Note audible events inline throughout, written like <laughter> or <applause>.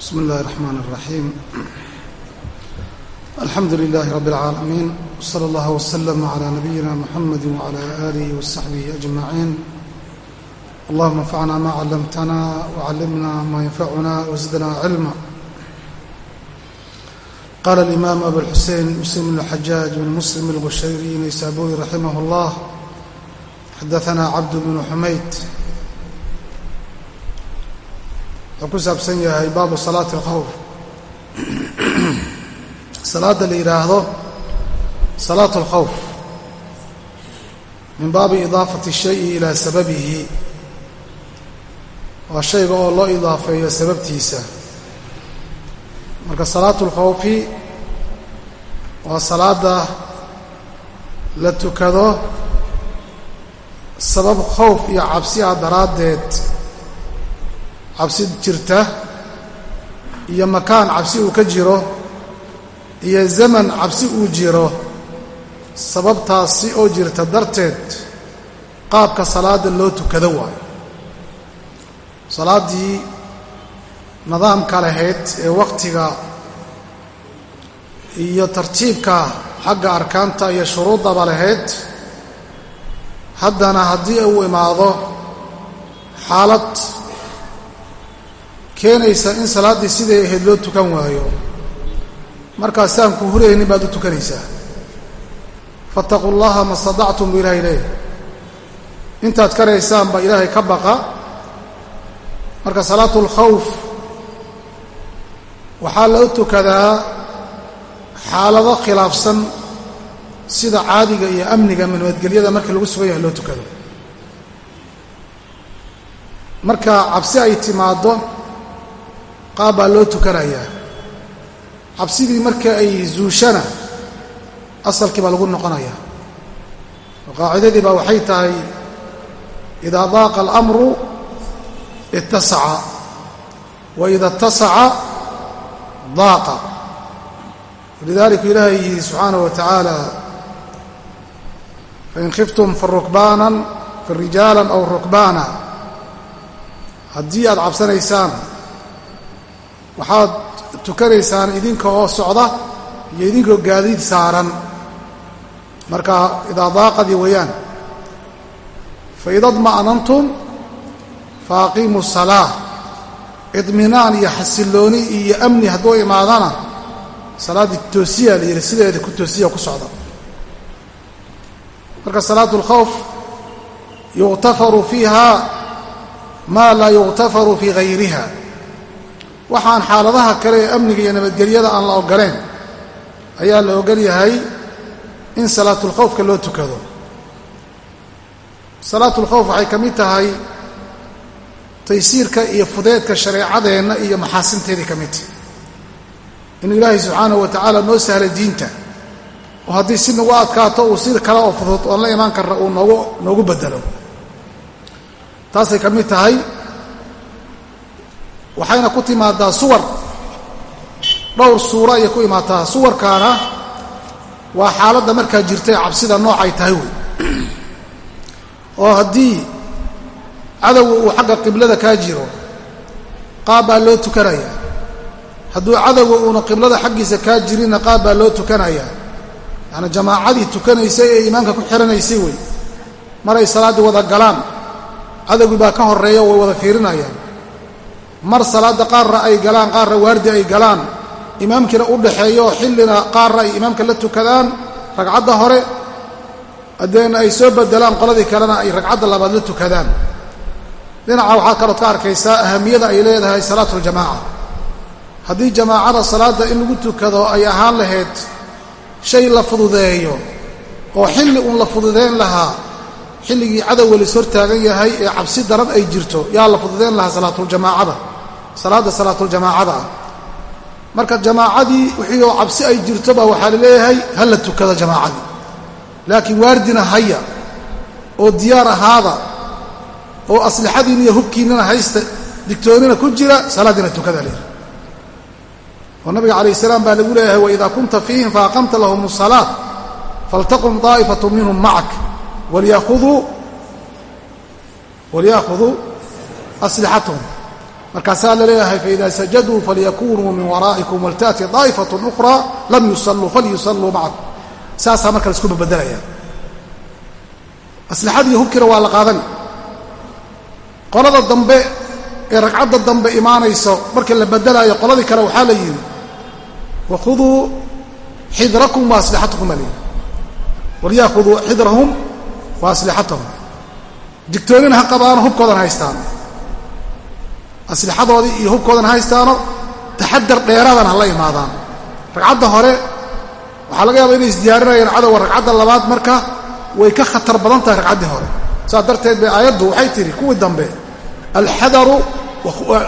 بسم الله الرحمن الرحيم الحمد لله رب العالمين وصلى الله وسلم على نبينا محمد وعلى آله وصحبه أجمعين اللهم انفعنا ما علمتنا وعلمنا ما ينفعنا وزدنا علما قال الإمام أبو الحسين مسلم بن الحجاج بن مسلم الغشيري نيسابوري رحمه الله حدثنا عبد بن حميد wuxuu ku saabsan yahay baabu salaati alkhawf. Salaadda la yidhaahdo salaatu alkhawf. Min baabi idaafati shayi ilaa sababihi. Waa shayga oo loo idaafeeyo sababtiisa. Marka salaatu alkhawfi waa salaadda la tukado sabab khawf iyo cabsi ah daraaddeed cabsi jirta iyo makaan cabsi uu ka jiro iyo zaman cabsi uu jiro sababtaasi oo jirta darteed qaabka salaadda loo tukado waayo. Salaaddii nidaamka lahayd ee wakhtiga iyo tartiibka xagga arkaanta iyo shuruuddaba lahayd haddana haddii uu imaado xaalad keenaysa in salaaddii siday ahayd loo tukan waayo. Markaasaan ku huraynin baad u tukanaysaa. Fattaquu llaha ma stadactum buu ilahay leeyahy intaad karaysaanba ilaahay ka baqa. Marka salaatu alkhawf waxaa loo tukadaa xaalado khilaafsan sida caadiga iyo amniga nabadgelyada markii lagu sugan yahay loo tukado. Marka cabsi ay timaaddo qaab baa loo tukanayaa. Cabsidii marka ay zuushana asalkii baa lagu noqonayaa. Oo qaacidadii baa waxay tahay idaa daaqa alamru ittasaca. Wa ida ittasaca daaqa. Walidaalika ilaahay yihi subxaanaه wa tacaala fain khiftum farukbaanan farijaalan aw rukbaana. Haddii aad cabsanaysaan waxaad tukanaysaan idinka oo socda iyo idinkoo gaadiid saaran. Marka idaa daaqadii weeyaan faida dma'nantum faaqiimu salaa idminaan iyo xasillooni iyo amni hadduu imaadana salaaddii toosiya la yidhi sideeda ku toosiya ku socda. Marka salaatu اlkhawf yuqtafaru fiiha maa laa yuqtafaru fii hayriha waxaan xaaladaha kale ee amniga iyo nabadgelyada aan la ogoleen ayaa la ogol yahay in salaatulkhawfka loo tukado. Salaatulkhawf waxay ka mid tahay taysiirka iyo fudeedka shareecadeenna iyo maxaasinteedii ka mid. Inuu ilaahay subxaanahu wa tacaala noo sahla diinta oo haddii si nagu adkaato uu si kale oo fudud oon la imaan karna uu noogu noogu bedelo taasay ka mid tahay waxayna ku timaadaa suwar. Dhowr suuro ayay ku imaataa. Suwarkaana waa xaaladda markaa jirtay cabsida noocay tahay wey. Oo haddii cadowga uu xagga qiblada kaa jiro qaab baa loo tukanayaa hadduu cadowga uuna qiblada xaggiisa kaa jirinna qaab baa loo tukanayaa yacni jamaacadii tukanaysay ee iimaanka ku xihanaysay wey. Maray salaaddii wada galaan cadowgii baa ka horreeya way wada fiirinayaan mar salaadda qaarra ay galaan qaarra waardi ay galaan imaamkiina u dhaxeeyo xillina qaarra ay imaamka la tukadaan ragcadda hore hadeena ay soo bedelaan qoladii kalena ay ragcadda labaad la tukadaan. Dhinaca waxaa kalood ka arkaysaa ahamiyada ay leedahay salaatu aljamaaca haddii jamaacada salaadda in lagu tukado ay ahaan lahayd shay la fududeeyo oo xilli uun la fududeyn lahaa xilligii cadowga lis hortaagan yahay ee cabsi daran ay jirto yaa la fududeyn lahaa salaatuljamaacada salaadda salaatuljamaacada ah. Marka jamaacadii wixii oo cabsi ay jirtoba waxaa la leeyahay ha la tukado jamaacadii. Laakiin waardina haya oo diyaar ahaada oo aslixadiin iyo hubkiinnana haysta digtoonina ku jira salaaddiina tukada leeyahay oo nabiga calayh salaam baa lagu leeyahay waidaa kunta fiihim faaqamta lahum asalaa faltaqum daa'ifatu minhum macak walyakhuduu asliatahum markaasaa la leeyahay faida sajaduu falyakunuu min waraa'ikum waltaati daa'ifat ukhraa lam yusalluu falyusalluu macakum saasaa marka la isku babeddelaya aslixadii hubkiina waa la qaadani qolada dambe ee ragcadda dambe imaanayso marka la bedelaayo qoladii kale waxaa la yidhi wakhuduu xidrakum wa aslixatakum baa layidhi xidrahum wa aslixatahum digtoonina ha qabaano hubkoodan haystaan aslixadoodii iyo hubkoodan haystaano taxadar dheeraadana ha la imaadaan ragcadda hore waxaa laga yaaba inay isdiyaarinayaan cadowga ragcadda labaad marka way ka khatar badan tahay ragcaddii hore. Saas darteed bay aayaddu waxay tidhi kuwii dambe alxadaru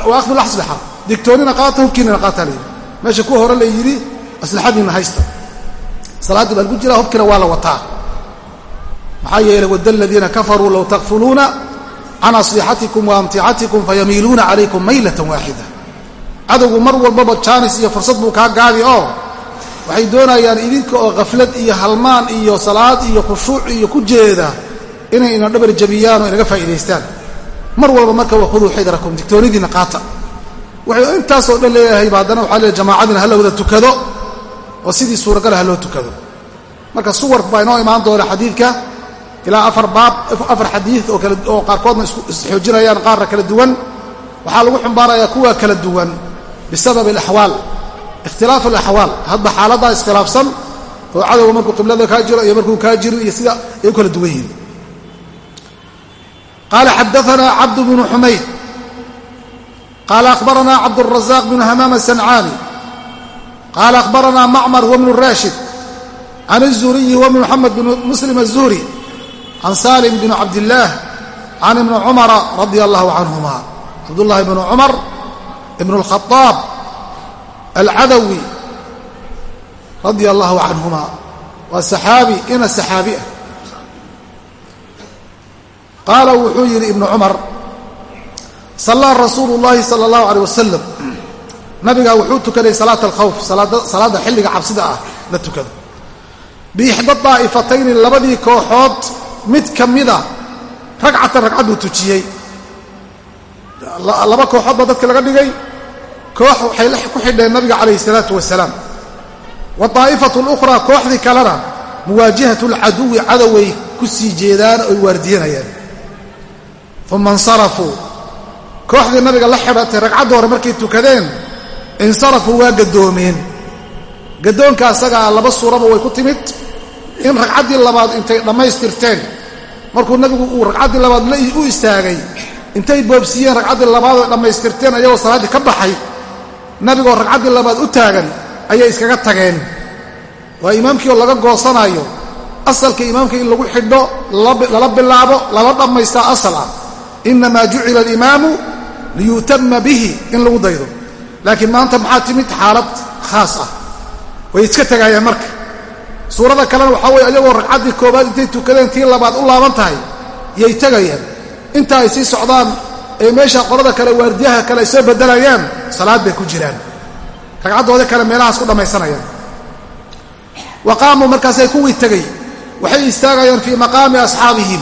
wa akhdu laslaxa digtoonina qaata hubkiinina qaata layidhi meesha kuwa hore la yidhi aslaxadiinna haysta. Salaaddii baan ku jiraa hubkiina waa la wataa. Maxaa yeelay wadda aladiina kafaruu low takfuluuna can aslixatikum wa amticatikum fayamiiluuna calaykum maylatan waaxida cadowgu mar walbaba jaanis iyo fursad buu kaa gaadi oo waxay doonayaan idinka oo khaflad iyo halmaan iyo salaad iyo khushuuc iyo ku jeeda inay ina dhabar jabiyaan oo inaga faa'idaystaan mar walba marka wakhuduu xidrakum digtoonidiinna qaata. Wuxuu intaasoo dhan leeyahayba haddana waxaa leeyahy jamaacadiina ha la tukado oo sidii suuragala ha loo tukado. Marka suwar baa inoo imaan doona xadiidka ilaa afar baab afar xadiid oo kale oo qaarkoodna isxoojinayaan qaarna kala duwan waxaa lagu xumbaarayaa kuwa kala duwan bisabab alaxwaal ikhtilaaf alaxwaal hadba xaaladdaa iskhilaafsan oo cadowga markuu qiblada kaa jiro iyo markuu kaa jirin iyo sida ay u kala duwan yihiin qaala xadaanaa cabd bnu xumayd qaala akhbaranaa cabdالrazaq bnu hamaam asancaani qaala akhbaranaa macmar wbnu raashid can الzuriyi wbn mxamed bn muslim الzuhri can salim bn cabdillaah can ibni cumara radia allahu canhuma cabdullahi bnu cumar ibn اlkhaaab alcadawi radia allahu canhuma waa saxaabi ina saxaabi ah qaala wuxuu yidhi ibnu cumar sallaa rasuulu llaahi sala allahu aleyh wasalam nabigaa wuxuu tukaday salaata alkhawf salaadda xilliga cabsida ah la tukado biixda daa'ifatayni labadii kooxood mid ka mida ragcatan ragcad buu tujiyey. Laba kooxood baa dadka laga dhigay. Koox waxay ku xidheen nabiga calayhi salaatu wasalaam. Wa daa'ifatu lukhraa kooxdii kalena muwaajahatu lcaduwi cadoway ku sii jeedaan oy waardiyanayaan uma insarafuu. Kooxdii nabiga la xidhatay ragcadda hore markay tukadeen insarafuu waa gaddoomeen. Gaddoonka asagaa laba suuraba way ku timid in ragcaddii labaad intay dhammaystirteen. Markuu nabigu uu ragcaddii labaad u istaagay intay boobsiiyeen ragcaddii labaad oy dhammaystirteen ayagoo salaaddii ka baxay nabigoo ragcaddii labaad u taagan ayay iskaga tageen. Waa imaamkii oo laga goosanaayo asalka imaamka in lagu xidho lala bilaabo lala dhammaystaa asal ah. Innamaa jucila alimaamu liyu'tama bihi in lagu daydo. Laakiin maanta maxaa timid xaalad khaas ah? Way iska tegaayeen marka suurada kalena waxaa weye ayagoo ragcaddii koobaad intay tukadeen tii labaad u laaban tahay yay tegayaan inta ay sii socdaan ee meesha qolada kale waardiyaha kale ay soo beddelayaan salaad bay ku jiraan. Ragcaddoodii kale meelahaas ku dhammaysanayaan wa qaamuu markaasay kuwii tegey waxay istaagayaan fii maqaami asxaabihim.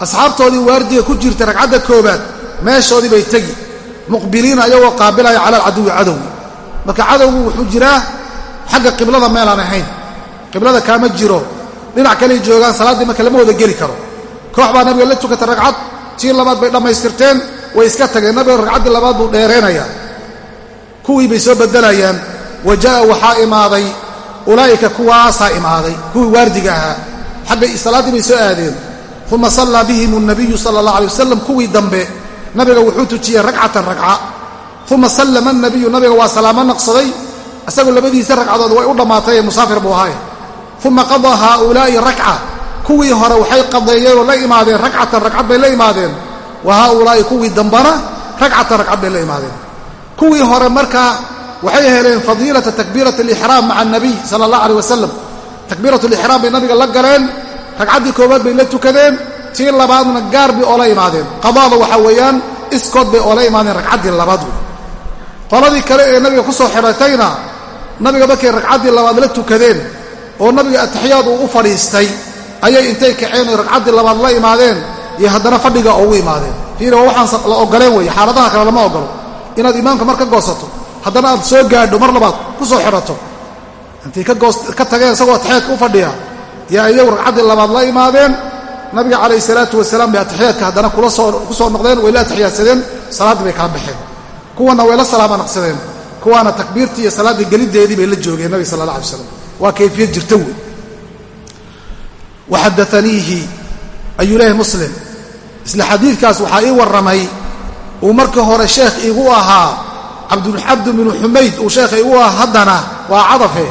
Asxaabtoodii waardiga ku jirta ragcadda koobaad meeshoodii bay tegi muqbiliina ayagoo qaabilaya cala alcaduwi cadowgi marka cadowgu wuxuu jiraa xagga qiblada meelaan ahayn qiblada kaama jiro dhinac kaley joogaan salaaddii marka lama wada geli karo. Koox baa nabiga la tukata ragcad tii labaad bay dhammaystirteen way iska tageen nabiga ragcaddii labaad buu dheeraynayaa kuwii bay soo beddelayaan wa jaa'a waxaa imaaday ulaa'ika kuwaasaa imaaday kuwii waardiga ahaa. Xagga salaaddii bay soo aadeen uma sallaa bihim alnabiyu sala allah alay wasalam kuwii dambe nabiga wuxuu tujiyey ragcatan ragca. Uma sallama alnabiyu nabiga waa salaamo naqsaday isagu labadiisa ragcadood way u dhammaatay ee musaafir buu ahaay uma qadaa haaulaa'i rakca kuwii hore waxay qadeeyeen oo la imaadeen ragcatan ragcad bay la imaadeen. Wa haaulaa'i kuwii dambana ragcatan ragcad bay la imaadeen. Kuwii hore markaa waxay heleen fadiilata takbiirat alixraam maca anabiy sala allah aleyh wasalam takbiirat lixraam bay nabiga la galeen ragcaddii koowaad bay la tukadeen tii labaadna gaar bay oola imaadeen. Qadaada waxaa weeyaan iskood bay oola imaadeen ragcaddii labaad. Wey qoladii kale ee nabiga ku soo xidhatayna nabiga markay ragcaddii labaad la tukadeen oo nabiga atixiyaad uu u fadhiistay ayay intay kaceen oy ragcaddii labaad la imaadeen iyo haddana fadhiga ugu imaadeen. Fiiri waa waxaan la ogoleen weeye xaaladaha kale lama ogolo inaad imaamka mar ka goosato haddana aad soo gaadho mar labaad ku soo xidhato. Intay ka tageen isagoo atixyaadka u fadhiya yaa iyagu ragcaddii labaad la imaadeen nabiga calayhi salaatu wasalaam bay atixiyaadka haddana ku soo noqdeen way la atixiyaadsadeen salaaddii bay kala baxeen. Kuwana way la salaama kuwaana takbiirtii iyo salaaddii geliddeedii bay la joogeen nabiga sala alla alay slam waa kayfiyad jirta wey. Waxadaaniihi ayuu leeyahay muslim isla xadiidkaas waxaa ii warramay uu marka hore sheekh igu ahaa cabdulxabdu binu xumayd uu sheekha igu ahaa haddana waa cadafe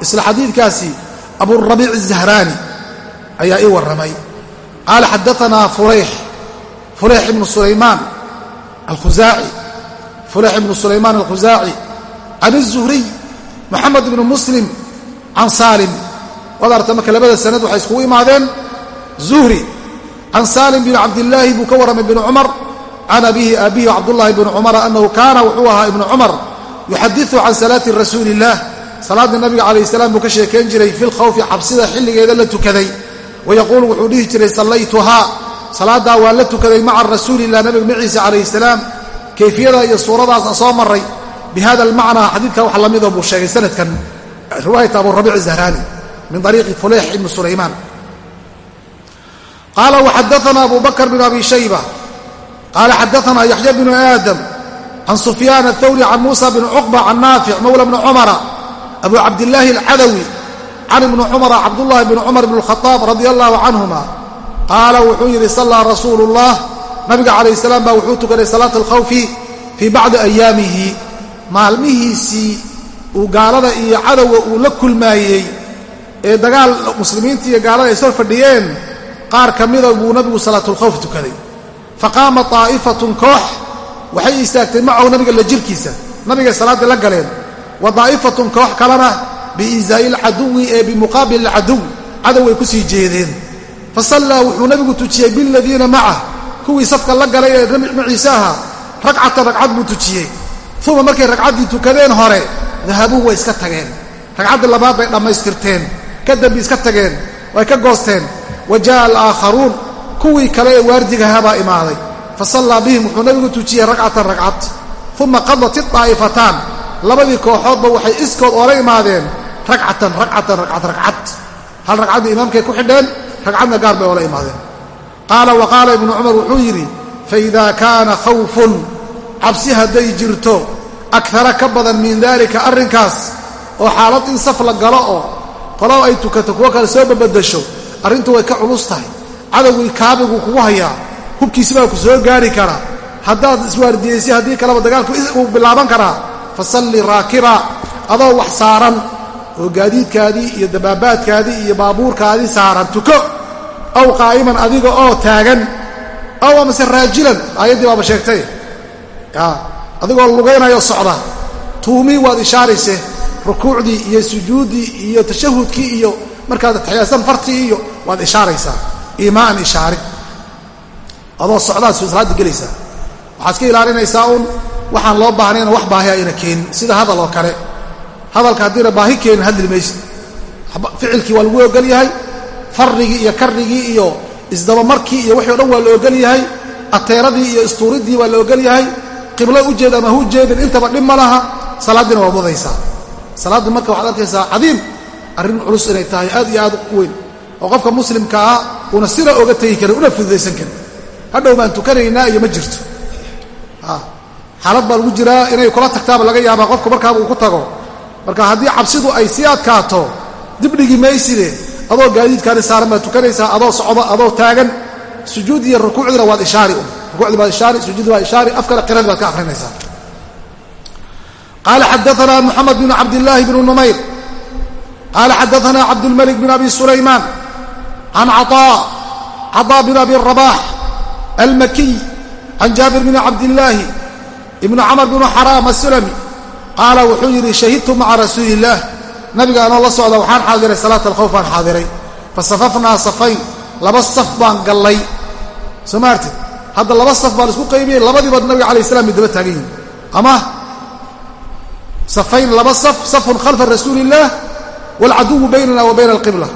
isla xadiidkaasi aburabiic azahraani ayaa ii warramay. Qaala xadaanaa furayx furayx ibnu sulaymaan alkhusaaci furayx ibnu بن alkhusaaci can saalim waad arta marka labada sanad waxay iskugu imaadeen zuhri. Can saalim bin cabdillaahi buu ka warramay bn cumar can abihi abihi cabdullahi bni cumara annahu kaana wuxuu ahaa ibnu cumar yuxadiu can salaati rasuuli illaah salaaddii nabiga calayh salaam buu ka sheekayn jiray fi lkhawfi cabsida xilligeeda la tukaday. Wayaquulu wuxuu dhihi jiray sallaytuhaa. Salaaddaa waa la tukaday maca rasuulilah nabiga maciisa calayh salaam. Kayfiyada iyo suuradaas soo maray bi hada almacnaa xadiidka wax lamidoo buu sheegay sanadkan riwaayata aburabiic zahraani min ariiqi fuleyx ibni sulaymaan qaala waxadaana abu bakr bn abi shayba qaala xadaana yaxya bnu aadam can sufyaan athawri can muusa bn cuqba can naafic mawla bni cumara abu cabdillaahi alcadawi can ibni cumara cabdullahi bni cumar bn اlkhaaab radia allahu canhuma qaala wuxuu yidhi sallaa rasuulu اllah nabiga calayh salaam baa wuxuu tukaday salaata alkhawfi fii bacdi ayaamihi maalmihiisii uu gaalada iyo cadowga uu la kulmaayey ee dagaal muslimiinta iyo gaalada ay soo fadhiyeen qaar ka mida buu nabigu salaatulkhawf tukaday. Fa qaama daa'ifatun koox waxay istaagtay macahu nabiga la jirkiisa nabigay salaaddii la galeen. Wa daa'ifatun koox kalena biiisaa'i lcaduwi ee bimuqaabil alcaduw cadow ay ku sii jeedeen. Fa sallaa wuxuu nabigu tujiyey biladiina macah kuwii safka la galay ee maciise ahaa ragcatan ragcad buu tujiyey. Uma markay ragcaddii tukadeen hore dahabuu way iska tageen. Ragcaddii labaad bay dhammaystirteen. Ka dambi iska tageen. Way ka goosteen. Wa jaa'a alaakharuun. Kuwii kale ee waardigahaa baa imaaday. Fa sallaa bihim. Wuxuu nabigu tujiyey ragcatan ragcad. Uma qadat idaa'ifataan labadii kooxoodba waxay iskood oola imaadeen. Ragcatan ragcatan ragcad ragcad. Hal ragcaddii imaamkay ku xidheen ragcadna gaar bay oola imaadeen. Qaala wa qaala ibnu cumar wuxuu yidhi faida kaana khawfun. Cabsi hadday jirto akara ka badan min daalika arrinkaas oo xaalad in saf la galo oo qolo ay tukato kuwo kale soo babadasho arrintu way ka culus tahay. Cadowgii kaabiguu kugu hayaa hubkiisi baa ku soo gaari karaa haddaad iswaardiyeysi haddii kaleba dagaalku uu bilaaban karaa fa salli raakiba adoo wax saaran oo gaadiidkaadii iyo dabaabaadkaadii iyo baabuurkaadii saaran tuko. Aw qaa'iman adiga oo taagan. Aw amase raajilan aayaddii baaba sheegtay adigoo lugaynayo socda. Tuumii waad ishaarayse rukuucdii iyo sujuuddii iyo tashahudkii iyo markaad taxiyaasan fartii iyo waad ishaaraysaa. Iimaan ishaarin adoo socdaad salaadda gelaysaa. Waxaad iska ilaalinaysaa uun waxaan loo baahnayna wax baahi ayna keenin. Sida hadal oo kale. Hadalka haddiina baahi keenin hadli maysid. Ficilkii waa lagu ogol yahay farrigii iyo karrigii iyo isdabamarkii iyo wixii o dhan waa la ogol yahay ateeradii iyo istuuriddii waa la ogol yahay qiblo ujeed ama hu jeedin intaba dhib ma laha salaaddiina waa mudaysaa. Salaaddu marka waxaad arkaysaa cadiim arrin culus inay tahay aad iyo aad weyn oo qofka muslimka ah una sina oga tegi karin una fududaysan karin. Hadhow baan tukanaynaa iyo ma jirto. Xaalad baa lagu jiraa inay kula tagtaaba laga yaabaa qofku markaaba uu ku tago. Marka haddii cabsidu ay sii adkaato dibdhigi mayside adoo gaadiidkaani saaran baad tukanaysaa adoo socda adoo taagan sujuud iyo rukuucdina waad ishaari un xadaana moxamed bn cabdillaahi bnu numayr qaala xadaana cabdulmalik bn abi sulaymaan caطaa caطaa bn abi rabax almakiy can jaabir bn cabdillaahi ibnu camr bnu xaraam asulami qaala wuxuu yidhi shahidtu maca rasuuli illaah nabiga anoo la socda waxaan xaadiray salaata alkhawf baan xaadiray fasafafnaa safayn laba saf baan gallay soo ma artid hadda laba saf baan isku qaybiyey labadiiba nabiga alay slam bay daba taagan yihiin ama? Safayn laba saf safun khalfa rasuuli illaah waalcaduwu baynana wa bayna alqibla.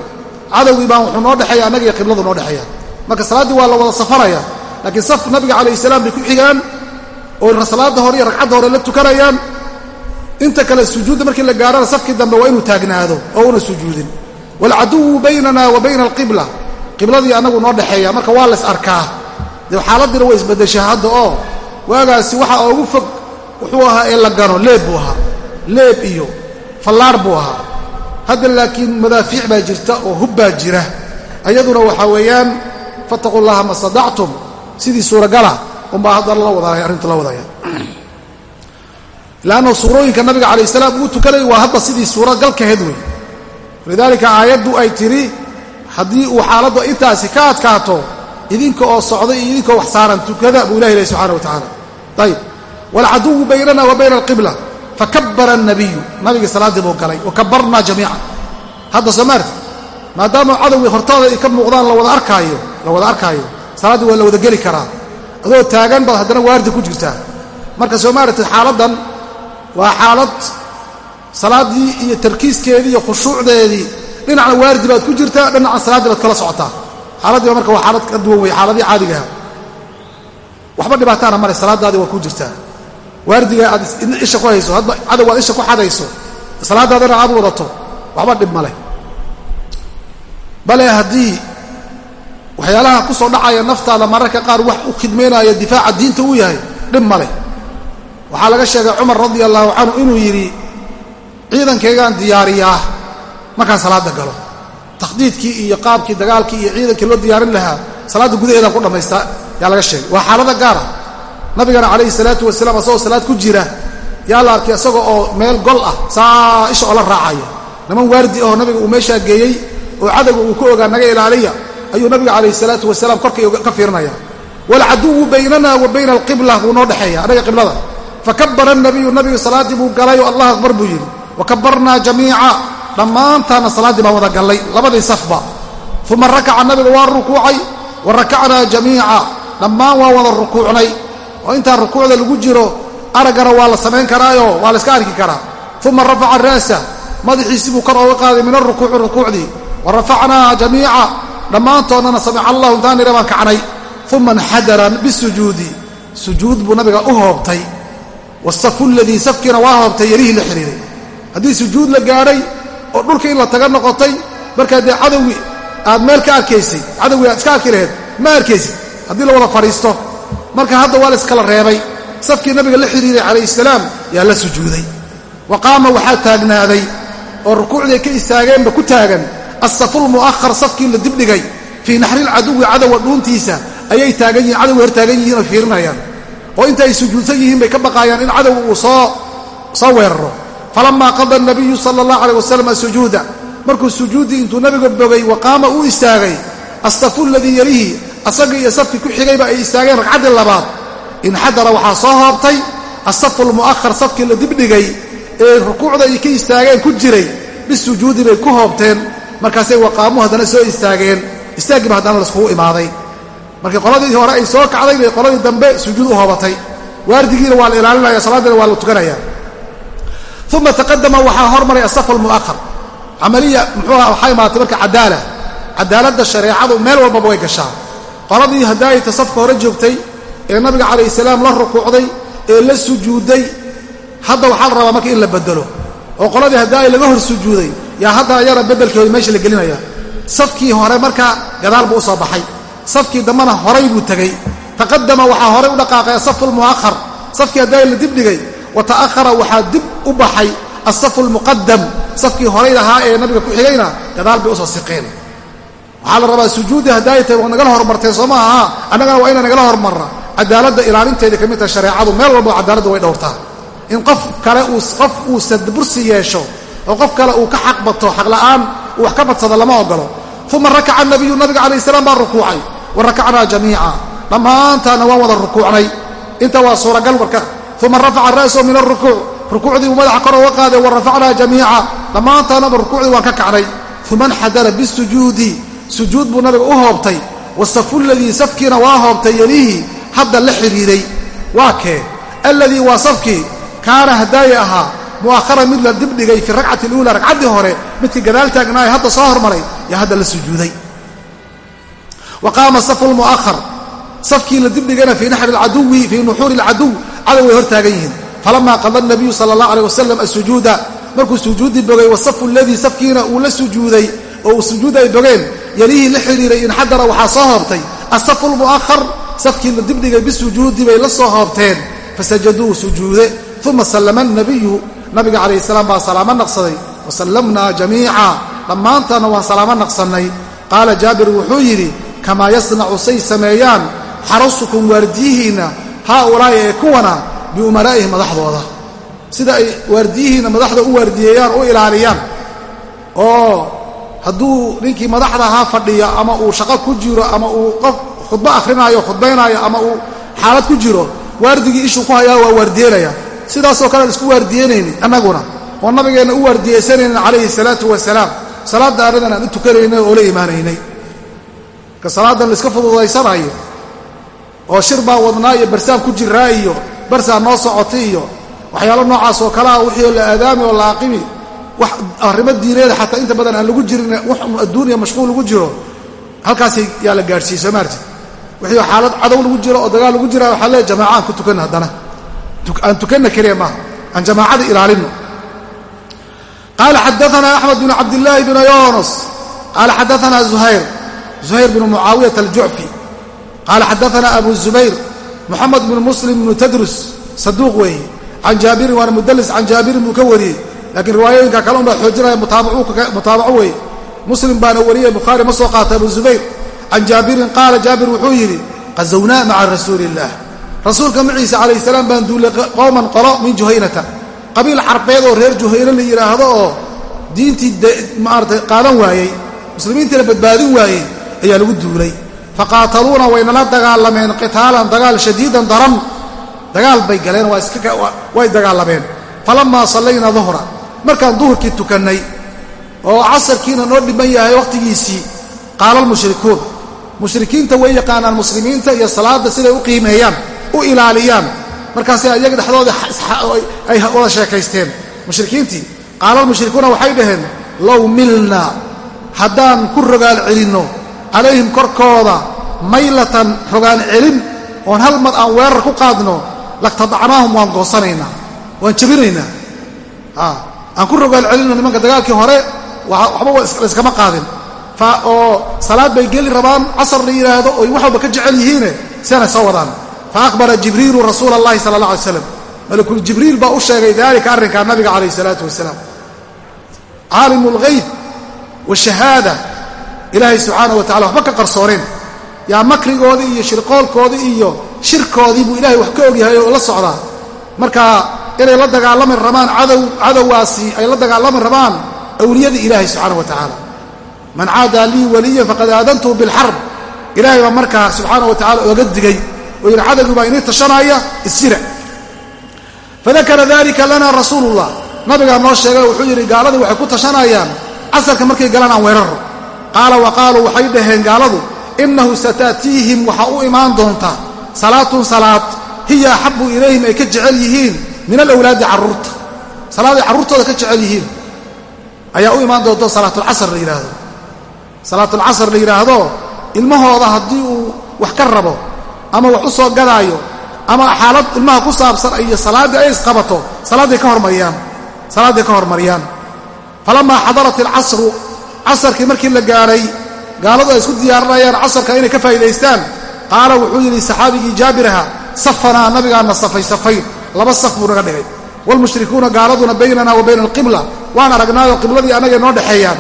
Cadowgii baan wuxuu noo dhexeeya annaga iyo qibladu noo dhexeeya marka salaaddii waa la wada safaraya laakiin saf nabiga calayh salaam bay ku xigaan oo salaada hore iyo ragcadda hore la tukanayaan. Inta kale sujuudda markii la gaarana safkii dambe waa inuu taagnaado oo una sujuudin. Waalcaduwu baynana wa bayna alqibla. Qibladii annagu noo dhexeeya marka waa lays arkaa dee xaaladiina way isbadeshaa hadda oo waagaasi waxa ugu fog wuxuu ahaa ee la gano leeb buu ahaa leeb iyo fallaar buu ahaa. Hadda laakiin madaafiic baa jirta oo hub baa jira. Ayaduna waxaa weeyaan fattaquu llaha ma stadactum sidii suuragala unbaa hadda la wadaaya arrinta la wadaya lanna suurooyinka nabiga calayh salaam uu tukanay waa hadda sidii suuragalkaheed wey lidaalika aayaddu ay tidhi haddii uu xaaladdu intaasi ka adkaato idinka oo socday iyo idinkaoo wax saaran tukada buu ilahi ilahy subxana wa tacaala. Ayib waalcaduwu baynana wa bayna alqibla. Fakabara annabiyu nabigii salaaddii buu galay. Wa kabarnaa jamiican. Hadda soo maadaama cadowgii hortooda ay ka muuqdaan lawada arkaayo la wada arkaayo salaaddii waa la wada geli karaa. Adoo taagan baad haddana waardi ku jirtaa. Marka soo maaragtid xaaladdan waa xaalad salaaddii iyo tarkiiskeedii iyo khushuucdeedii. Dhinacna waardi baad ku jirtaa dhinacna salaaddii baad kala socotaa xaaladdiiba marka waa xaalad ka duwan wey xaaladii caadigaha waxba dhibaataana male salaadaadii waa ku jirtaa. Waardiga aad isha ku hayso hadba cadow aad isha ku xadayso salaadaadana aad wadato waxba dhib male bale haddii waxyaalaha ku soo dhacaya naftaada mararka qaar wax u khidmaynaya difaaca diinta uu yahay dhib male waxaa laga sheegay cumar radia allaahu canhu inuu yidhi ciidankaygaan diyaariyaa markaan salaada galo takhdiidkii iyo qaabkii dagaalkii iyo ciidankii loo diyaarin lahaa salaadda gudaheedaan ku dhammaystaa yaa laga sheegay. Waa xaalada gaara nabigana calayhi salaatu wasalaam asagoo salaad ku jira yaa la arkay isaga oo meel gol ah saa isha oo la raacaya. Niman waardi ahoo nabiga uu meeshaa geeyey oo cadowga uu ku ogaa naga ilaaliya ayuu nabiga calayhi salaatu wasalaam korkay ka fiirinaya waalcaduwu baynana wa bayna alqibla buu noo dhexeeya anaga qiblada. Fakabara nabiyu nabigu salaaddii buu galay oo allah akbar buu yidhi. Wa kabarnaa jamiica dhammaantaana salaaddii baan wada gallay labadii safba. Uma rakaca nabiga waa rukuucay wa rakacnaa jamiica. Dhammaan waa wada rukuucnay. Oo intaa rukuucda lagu jiro araggana waa la samayn karaayo waa la iska arki karaa. Uma rafaca ra'sa madaxiisii buu kor ooga qaaday min arukuuci rukuucdii. Wa rafacnaa jamiica. Dhammaantoodnana samica allahu daanira baan kacnay. Uma inxadara bisujuudi. Sujuud buu nabiga u hoobtay. Wasafu ladii safkiina waa hoobtay yarihii la xidhiiray haddii sujuud la gaadhay oo dhulka in la taga noqotay markaa dee cadowgii aad meel ka arkaysay cadowgii aad iska arki laheed ma arkaysid haddii la wada fadhiisto marka hadda waa la iskala reebay. Safkii nabiga la xidhiiray calayhi salaam yaa la sujuuday. Wa qaama waxaa taagnaaday oo rukuucday ka istaageenba ku taagan asafulmu'ahar safkii la dibdhigay fii naxri lcaduwi cadowga dhuuntiisa. Ayay taagan yihiin cadowga hor taagan yihiin oo fiirinayaan. Oo inta ay sujuudsan yihiin bay ka baqaayaan in cadowga uu soo soo weeraro falamaa qada nabiyu sala allah aleyh wasalam asujuuda markuu sujuuddii intuu nabiga bogay wa qaama uu istaagay asafu ladii yalihi asaga iyo safkii ku xigayba ay istaageen ragcaddii labaad. Inxadara waxaa soo hoobtay asafu lmu'ahar safkii la dibdhigay ee rukuucda ay ka istaageen ku jiray bisujuudi bay ku hoobteen. Markaasay waqaamu haddana soo istaageen. Istaaggiiba haddana laiskugu imaaday. Markii qoladii hore ay soo kacday bay qoladii dambe sujuud u hoobatay. Waardigiina waa la ilaalinaya salaaddiina waa la tukanaya uma taqadama waxaa hormaray asafu lmu'ahar camaliya muxuuha waxaa imaatay marka cadaala cadaaladda shareecadu meel walbaba way gashaa qoladii hadaayta safka hore joogtay ee nabiga calayhi salaam la rukuucday ee la sujuuday hadda waxaa la rabaa marka in la bedelo oo qoladii hadaayi laga hor sujuuday yaa hadda ayana beddelkeedu meesha la gelinaya safkii hore marka gadaal buu u soo baxay safkii dambena horay buu tegey taqadama waxaa horay u dhaqaaqay asafu lmu'ahar safkii hadaayi la dibdhigay wa ta'ahara waxaa dib u baxay asafu lmuqadam safkii horay lahaa ee nabiga ku xigayna gadaal bay u soo siqeen. Waxaa la rabaa sujuuddii haddaay tahay waa nagala hormarteen soo maaha annagana waa ina nagala hormarna. Cadaaladda ilaalinteedii ka mid tahay shareecadu meel walba cadaaladda way dhowrtaa. In qof kale uu qof uu sadbursi yeesho oo qof kale uu ka xaq bato xaqla'aan uu wax ka badsado lama ogolo uma rakaca nabiyu nabiga calayh salaam baa rukuucay. Wa rakacnaa jamiica. Dhammaantaana waan wada rukuucnay. Inta waa suuragal marka uma rafaca ra'sahu min arukuuc rukuucdii uu madaxa kor uga qaaday wa rafacnaa jamiica dhammaantaanaba rukuucdii waan ka kacnay uma inxadara bisujuudi sujuud buu nabiga u hoobtay wasafu ladii safkiina waa hoobtay yelihi hadda la xidhiiray waa kee alladii waa safkii kaana hadaayi ahaa mu'ahara mid la dibdhigay fi rakcati اluula ragcaddii hore midkii gadaal taagnaaye hadda soo hormaray yaa hadda la sujuuday wa qaama safu lmu'ahar safkii la dibdhigana fii naxri alcaduwi fii nuxuuri alcaduw cadow way hor taagan yihiin. Falamaa qada nabiyu sala allah aleh wasalam asujuuda markuu sujuuddii bogay wasafu ladii safkiina uu la sujuuday oo uu sujuud ay bogeen yelihii la xidhiiray inxadara waxaa soo hoobtay. Asafu lmu'ahar safkii la dibdhigay bisujuudi bay la soo hoobteen. Fasajaduu sujuude uma sallama nabiyu nabiga calayhi salaam baa salaamo naqsaday. Wasallamnaa jamiica. Dhammaantaanna waan salaamo naqsannay qaala jaabir wuxuu yidhi kamaa yasnacu say sameeyaan. Xarasukum waardiyihiinna haaulaa'i ee kuwana biumaraa'ihim madaxdooda. Sida ay waardiyihiinna madaxda u waardiyeeyaan u ilaaliyaan. Oo hadduu ninkii madaxda ahaa fadhiyo ama uu shaqo ku jiro ama uu qof khudbo akhrinaayo khudbaynaayo ama uu xaalad ku jiro waardigii ishuu ku hayaa waa waardiyeynaya. Sidaasoo kale aan isku waardiyeynaynin annaguna. Oo nabigeenna u waardiyeysanaynin calayhi salaatu wasalaam salaadda annadan aan u tukanaynay oo la imaanaynay. Ka salaadan laiska fududaysanayo oo shir baa wadnaa iyo barsaan ku jiraa iyo barsaa noo socotay iyo waxyaalo noocaas oo kalea wixii la aadaami oo la aqimi wax arrimo diineeda xataa inta badan aan lagu jirin wax adduuniya mashquul lagu jiro halkaasay yaa la gaadhsiiye soo maarti wixii xaalad cadow lagu jiro oo dagaal lagu jira waxaa leey jamaaca aan ku tukanna haddana. Aan tukanna keliya maaha aan jamaacada ilaalinno. Qaala xadaana axmed bn cabdillaahi bn yonos qaala xadaana zuhayr zuhayr bn mucaawiyat aljucfi qaala xadaana abu zubayr moxamed bn muslim bnu tadrus saduuq weeye can jaabirin waana mudallis can jaabirin buu ka wariyey laakiin riwaayooyinka kale unbaa xoojinaya mutaabaco weeye muslim baana wariyey bukhaari ma soo qaata abu zubayr can jaabirin qaala jaabir wuxuu yidhi qazawnaa maca rasuuli illaah rasuulka maciisa calayh salaam baan duulay qowman qolo min juhaynata qabiil carbeed oo reer juhayno la yidhaahdo oo diintii maarata qaadan waayey muslimiintiina badbaadin waayey ayaa lagu duulay faqaataluuna waynala dagaalameen qitaalan dagaal shadiidan daran dagaal bay galeen way dagaalameen falammaa sallayna duhra markaan duhurkii tukannay oo casarkiina noo dhiman yahay wakhtigiisii qaala almushrikuun mushrikiinta way yaqaanaan muslimiinta iyo salaadda siday u qiimeeyaan u ilaaliyaan markaasay ayaga dhexdooda ay wada sheekaysteen mushrikiintii qaala almushrikuuna waxay dhaheen low milna haddaan ku rogaal celinno calayhim korkooda maylatan rogaan celin oon hal mar aan weerar ku qaadno laktadacnaahum waan goosanaynaa waan jebinaynaa aan ku rogaal celinno nimanka dagaalkii hore waxba layskama qaadin. Oo salaad bay geli rabaan casar la yidhaahdo oy wax walba ka jecel yihiine sianay soo wadaan. Faahbara jibriilu rasuula allahi sala allah alay slam malakul jibriil baa u sheegay daalika arrinkaa nabiga calayh isalaatu wasalaam. Caalimu alghayb washahaada ilaahay subxaana wa tacala waxba ka qarsooneen yaa makrigoodii iyo shirqoolkoodii iyo shirkoodii buu ilahay wax ka ogyahay oo la socdaa. Marka inay la dagaalami rabaan cadow cadowaasi ay la dagaalami rabaan awliyadii ilaahay subxaana wa tacaala. Man caada lii waliyan faqad aadantuhu bilxarb. Ilaahay baa markaa subxaana wa tacala oga digay oo yidhi cadowgii baa inii tashanaya isjira. Fadakara dalika lana rasuulullah. Nabigaa noo sheegay wuxuu yidhi gaaladii waxay ku tashanayaan casarka markay galaan aan weeraro. Qaala wa qaaluu waxay dhaheen gaaladu innahu sata'tiihim waxaa u imaan doonta salaatun salaad hiya axabu ilayhim ay ka jecel yihiin min alawlaadi carruurta. Salaaday carruurtooda ka jecel yihiin. Ayaa u imaan doonta salaatulcasr la yidhaahdo salaatulcasr la yidhaahdo ilmahooda haddii uu wax ka rabo ama wax u soo gadaayo ama xaalad ilmaha ku saabsan iyo salaaddii ay isqabato salaadday ka hormariyaan salaadday ka hormariyaan. Falamaa xadarat alcasru casarkii markii la gaadhay gaaladu ay isku diyaarinayaan casarka inay ka faa'idaystaan qaala wuxuu yidhi saxaabigii jaabiraha safanaa nabigaana safay safayn laba saf buu naga dhigay. Waalmushrikuuna gaaladuna baynana wa bayna alqibla. Waan aragnaayo qibladii annagay noo dhexeeyaan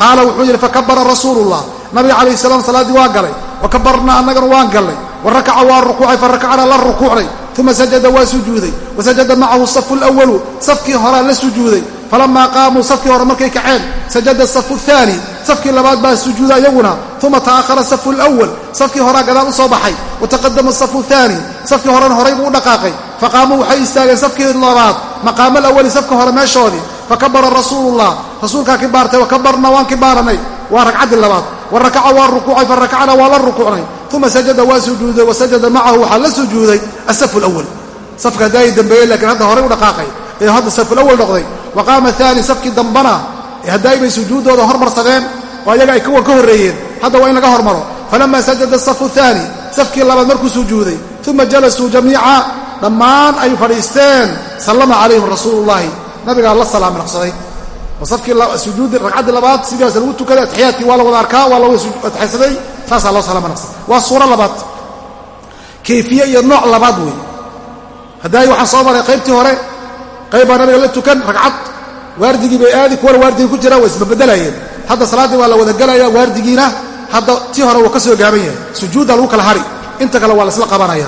qaala wuxuu yidhi fakabara rasuulullah. Nabiga calayhi salaam salaaddii waa galay. Wa kabarnaa annagana waan gallay wa rakaca waa rukuucay. Fa rakacnaa la rukuucnay uma sajada waa sujuuday wa sajada macahu safu lwalu safkii horaa la sujuuday falamaa qaamuu safkii hore markay kaceen sajada safu aani safkii labaad baa sujuuda iyaguna uma ta'ahara safu lwal safkii horaa gadaal u soo baxay wataqadama safu aani safkii horena horay buu u dhaqaaqay faqaamuu waxay istaageen safkii labaad maqaama alawali safka hore meeshoodii fakabara rasuulullah rasuulkaa kibaartay wakabarna waan kibaaranay waa ragcaddii labaad wa waa rukuucay farakacna waa la rukuucnay uma sajada waa sujuuday wa sajada macahu waxaa la sujuuday asafu lwal safka haddaay dambeeyey lakiin hadda horay u dhaqaaqay ee hadda safulawal noqday wa qaama aani safkii dambana haddaay bay sujuuddooda hormarsadeen oo ayaga ay kuwan ka horreeyeen hadda waa in laga hormaro falama sajada safu aani safkii labaad markuu sujuuday uma jalasuu jamiica dhammaan ay fadhiisteen sallama calayhim rasuulullaahi nabigaa la salaam naqsaday safkiisujuudi ragcaddii labaad sidaas lagu tukaday atixiyaadkii waa la wada arkaa waa la saasaa loo salaama naqsaday waa suuro labaad. Kayfiye iyo nooc labaad wey haddaay waxaan soo maray qaybtii hore qayb baa nabiga la tukan ragcad. Waardigii bay aadi kuwana waardigii ku jiraan waa isbabeddelayeen hadda salaaddii waa la wada gelaya waardigiina hadda tii hore wuu ka soo gaaban yahay. Sujuudda lagu kala hari. Inta kale waa laisla qabanaya.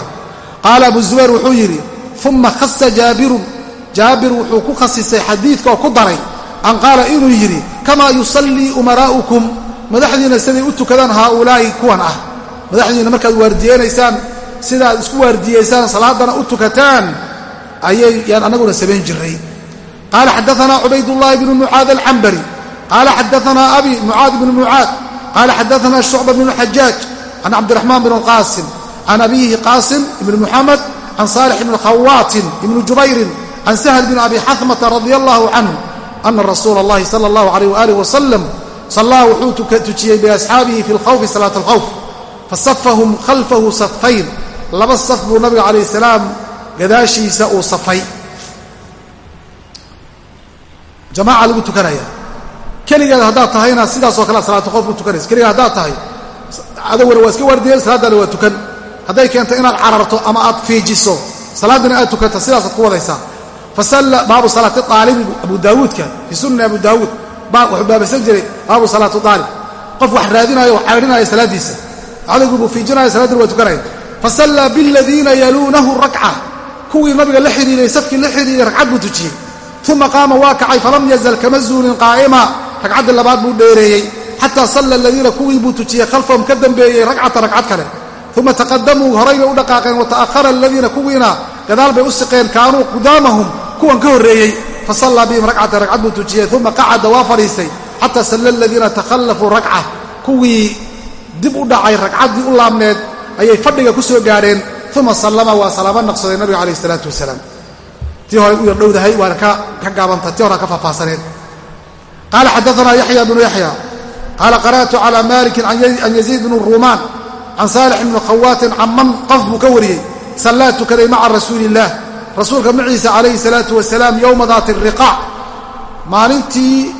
Qaala abu zubayr wuxuu yidhi uma khasa jaabirun. Jaabir wuxuu ku khasisay xadiidka oo ku daray an qaala inuu yidhi kamaa yusallii umaraa'ukum madaxdiina siday u tukadaan haaulaa'i kuwan ah. Madaxdiina markaad waardiyeynaysaan sida aad isku waardiyeysaan salaadana u tukataan ayay yaan annaguna samayn jiray qaala xadaanaa cubaydullaahi bnu mucaad alcambari qaala xadaanaa abi mucaad bnu mucaad qaala xadaanaa shucba bnu xajaaj can cabdiraxmaan bn qaasim can abiihi qaasim ibni muxamed can saalix ibni khawaatin ibni jubayrin can sahl bn abi xamata radia allahu canhu ana rasuula اllahi sala اllahu alayh waalih wasalam sallaa wuxuu tujiyey biasxaabihi fi lkhawfi salaat alkhawf fasafahum khalfahu safayn laba saf buu nabiga calayh salaam gadaashiisa uu safay jamaaca lagu tukanaya. Keligeed haddaad tahayna sidaasoo kale salaatulkhawf u tukanaysa keligeed haddaad tahay adaguna waa iska waardiyen salaaddaana waa tukan. Hadday keento inaad cararto ama aad fiijiso salaaddana aad tukanta sidaasaad ku wadaysaa. Baabu salaati aalibi abu daawuudka fii sunani abu daawuud wuxuu baabaysan jiray baabu salaatu aalib qof wax raadinayo o caydhinaya salaaddiisa cadowgiibuu fiijinaya salaaddiina waa tukanaya fasallaa biladiina yaluunahu rakca. Kuwii nabiga la xidhiiray safkii la xidhiiray ragcad buu tujiyey. Uma qaama waa kacay falam yazal kama zuulin qaa'ima. Ragcaddii labaad buu dheereeyey. Xataa salla aladiina kuwii buu tujiyey khalfahum ka dambeeyey ragcatan ragcad kale. Uma taqadamuu horay bay u dhaqaaqeen wata'ahara aladiina kuwiina gadaal bay u siqeen kaanuu qudaamahum. Kuwan ka horreeyey fasallaa bihim ragcatan ragcad buu tujiyey uma qacada waa fadhiistay xataa salla aladiina takhallafuu ragca kuwii dib u dhacay ragcaddii u laabneed ayay fadhiga ku soo gaadheen uma sallama waa salaamo naqsaday nabiga calayh isalaatu wasalaam tii horay u yar dhowdahay waana ka gaabanta tii hora ka faahfaahsaneed qaala xadaanaa yaxya bnu yaxya qaala qara'tu cala malikin can yaziid bn ruumaan can saalix bni khawaatin can man qof buu ka wariyey sallaa tukaday maca rasuuli illaah rasuulka maciisa calayhi salaatu wasalaam yowma daati riqaac. Maalintii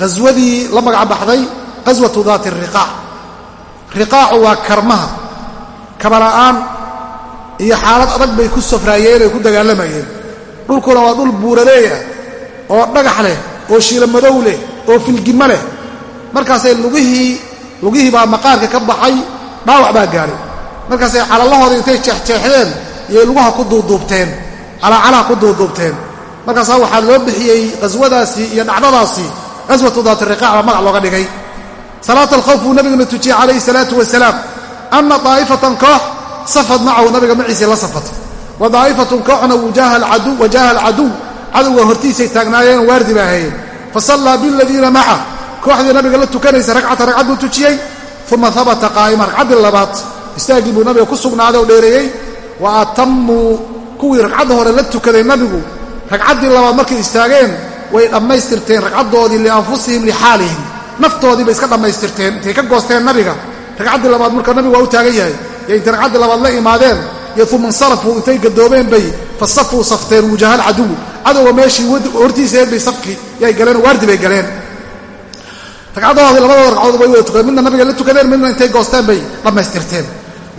qaswadii la magac baxday qaswatu daati riqaac. Riqaacu waa karmaha kabala'aan iyo xaalad adag bay ku safraayeen ay ku dagaalamayeen. Dhulkuna waa dhul buuraleey ah oo dhagax leh oo shiila madow leh oo filgimo leh. Markaasay lugihii lugihii baa maqaarka ka baxay dhaawac baa gaadhay markaasay calalahooda intay jeexjeexdeen iyay lugaha ku duuduubteen calaacalaha ku duuduubteen. Markaasaa waxaa loo bixiyey qaswadaasi iyo dhacdadaasi. Qaswatu daatiriqaac baa magac looga dhigay. Salaat alkhawf buu nabiguna tujiyey calayhi salaatu wasalaam. Ana daa'ifatan koox safad macahu nabiga maciisii la safatay wa daa'ifatun kooxna wajaaha alcaduw cadowga hortiisay taagnaayeen waardi ba ahaayeen fasallaa biladiina maca kooxdii nabiga la tukanaysa ragcatan ragcad buu tujiyey. Uma habata qaa'ima ragcaddii labaad. Istaaggii buu nabiga ku sugnaaday oo dheereeyey. Wa atammuu kuwii ragcadda hore la tukaday nabigu ragcaddii labaad markay istaageen way dhammaystirteen ragcaddoodii lianfusihim lixaalihim. Naftoodii bay iska dhammaystirteen intay ka goosteen nabiga. Ragcaddii labaad marka nabigu waa u taagan yahay yo intay ragcaddii labaad la imaadeen iyo uma insarafuu intay gadoobeen bay fasafuu safteen wujaahal caduwi cadowga meeshii hortiisaeed bay safkii yay galeen waardi bay galeen. Ragcaddahoodii labadooda ragcadood bay wada tukadeen. Midna nabiga la tukadeen midna intay goosteen bay dhammaystirteen.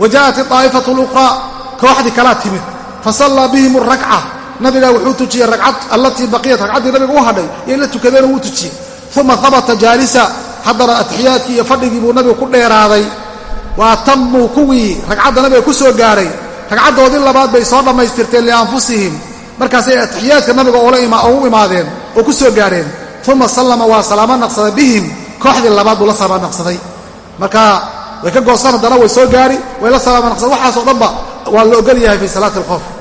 Wa ja'at idaa'ifatu lukhraa kooxdii kalaa timid fasallaa bihim rakca. Nabigaa wuxuu tujiyey ragcad allatii baqiyat ragcaddii nabiga u hadhay yay la tukadeenoo wuu tujiyey. Uma habata jaalisa haddana atixiyaadkii iyo fadhigii buu nabigu ku dheeraaday. Wa atammuu kuwii ragcadda nabiga ku soo gaaray. Ragcaddoodii labaad bay soo dhammaystirteen lianfusihim. Markaasay atixiyaadka nabiga ugu imaadeen oo ku soo gaarheen uma sallama waa salaamo naqsaday bihim. Kooxdii labaad marka way ka goosan haddana soo gaari way la salaamo naqsaday. Waxaasoo dhanba waa la ogol yahay fii salaati alkhawf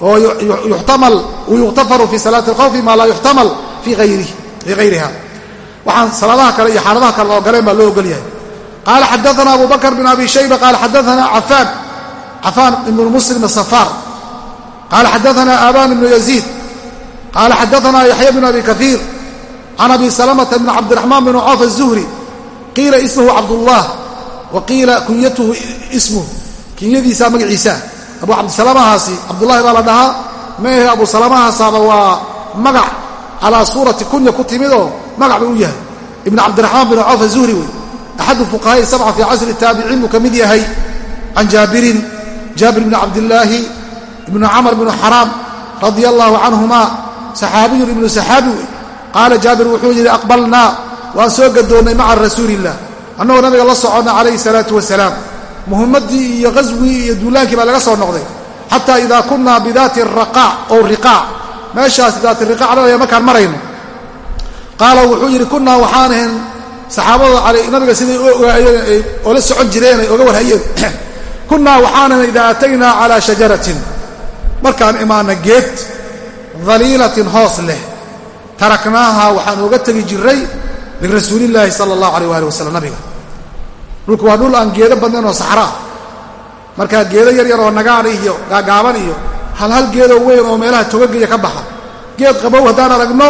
oo yuxtamal yukhtafaru fii salaati alkhawfi maa laa yuxtamal fii hayriha waxaan salaadaha kale iyo xaaladaha kale la ogoleen baa loo ogol yahay. Qaala xadaana abu bakr bn abi shayba qaala xadaana cafaan cafaan ibnu muslim safaar qaala xadaana aban ibnu yaziid qaala xadaana yaxya bn abi kaiir can abi salamata bn cabdiraxmaan bn cawf الzuhri qiila ismuhu cabdullah wa qiila kunyatuhu ismuh kinyadiisaa magaciisa abu cabdisalamahaasi cabdullaahi baa la dhahaa meehe abu salamahaasaaba waa magac calaa suurati kunya ku timidoo magac buu u yahay. Ibn cabdiraxmaan bin cawf azuhri wey. Axadu fuqahaai sabca fii casri taabiciin buu ka mid yahay. Can jaabirin jaabir bni cabdillaahi ibnu camr bnu xaraam radia allaahu canhuma saxaabiyun ibnu saxaabi wey. Qaala jaabir wuxuu yidhi aqbalnaa waan soo gadoonnay maca rasuuliillah annagoo nabiga la soconna calayhi salaatu wasalaam muhimmaddii iyo qaswigii iyo duulaankii baa laga soo noqday. Xataa idaa kunaa bidaati raqaac ow riqaac meeshaas daati riqaac laleeya markaan marayno. Qaala wuxuu yidhi kunnaa waxaan ahayn saxaabada nabiga siday oo la socon jireen ay oga warhayeen. <clears throat> Kunnaa waxaanan idaa ataynaa calaa shajaratin. Markaan imaana geed daliilatin hoos leh. Taraknaaha waxaan oga tegi jiray lirasuulillaahi sala allahu aleyh waali wasalam nabiga dhulku waa dhul aan geedo badnayn oo saxra ah markaa geedo yar yar oo nagaan iyo gaagaaban iyo hal hal geedoo weyn oo meelaha togageya ka baxa. Geed qabow haddaan aragno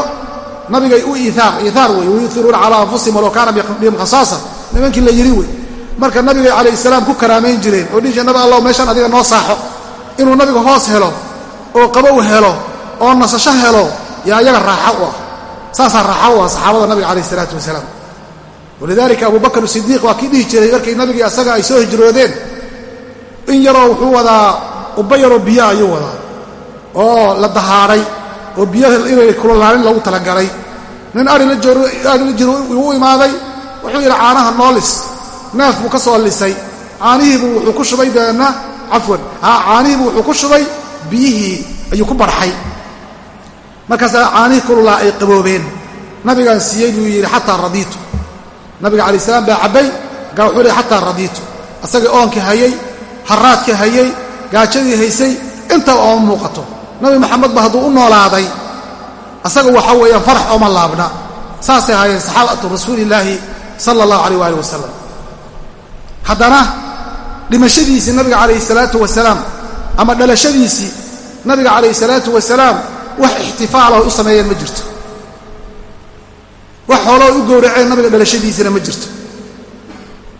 nabigay u iiaar iiaar wey wayuiruuna calaa anfusihim walow kaana bihim khasaasa nimankii la yidhi wey marka nabigay calayh salaam ku karaamayn jireen oo dhihi jire nabi allah meeshaan adiga noo saaxo. Inuu nabiga hoos helo oo qabow helo oo nasasho helo yaa iyaga raaxa u ah. Saasaa raaxa u ah saxaabada nabiga calayh isalaatu wasalaam walidaalika abubakar sidiiq waa kii dhihi jiray markay nabigii asaga ay soo hijroodeen. In yaroo wuxuu wadaa ubba yaroo biyo ayuu wadaa oo la dahaaray oo biyaha inay kulolaanin lagu talagalay. Nin ari la jiro u imaaday wuxuu yidhi caanaha noolis. Neef buu ka soo lisay. Caanihiibuu wuxuu ku shubay deena cafwan. Caanihiibuu wuxuu ku shubay biyihii ayuu ku barxay. Markaasaa caanihii kululaa ay qaboobeen. Nabigaan siiyey buu yidhi xataa radiitu nabiga calayi salaam baa cabbay gaa wuxuu leey xataa radiitu. Asagii oonkii hayay haraadkii hayay gaajadii haysay intaba ooma muuqato. Nabi maxamed ba hadduu u noolaaday. Asaga waxa weeyaan farax ooma laabna. Saasay ahaayeen saxaabatu rasuulillaahi sala allahu alayh waali wasalam haddana dhimashadiisii nabiga calayhi salaatu wasalaam ama dhalashadiisii nabiga calayhi salaatu wasalaam wax ixtifaal oo u sameeyeen ma jirto wax xooloo u gowraceen nabiga dhalashadiisina ma jirto.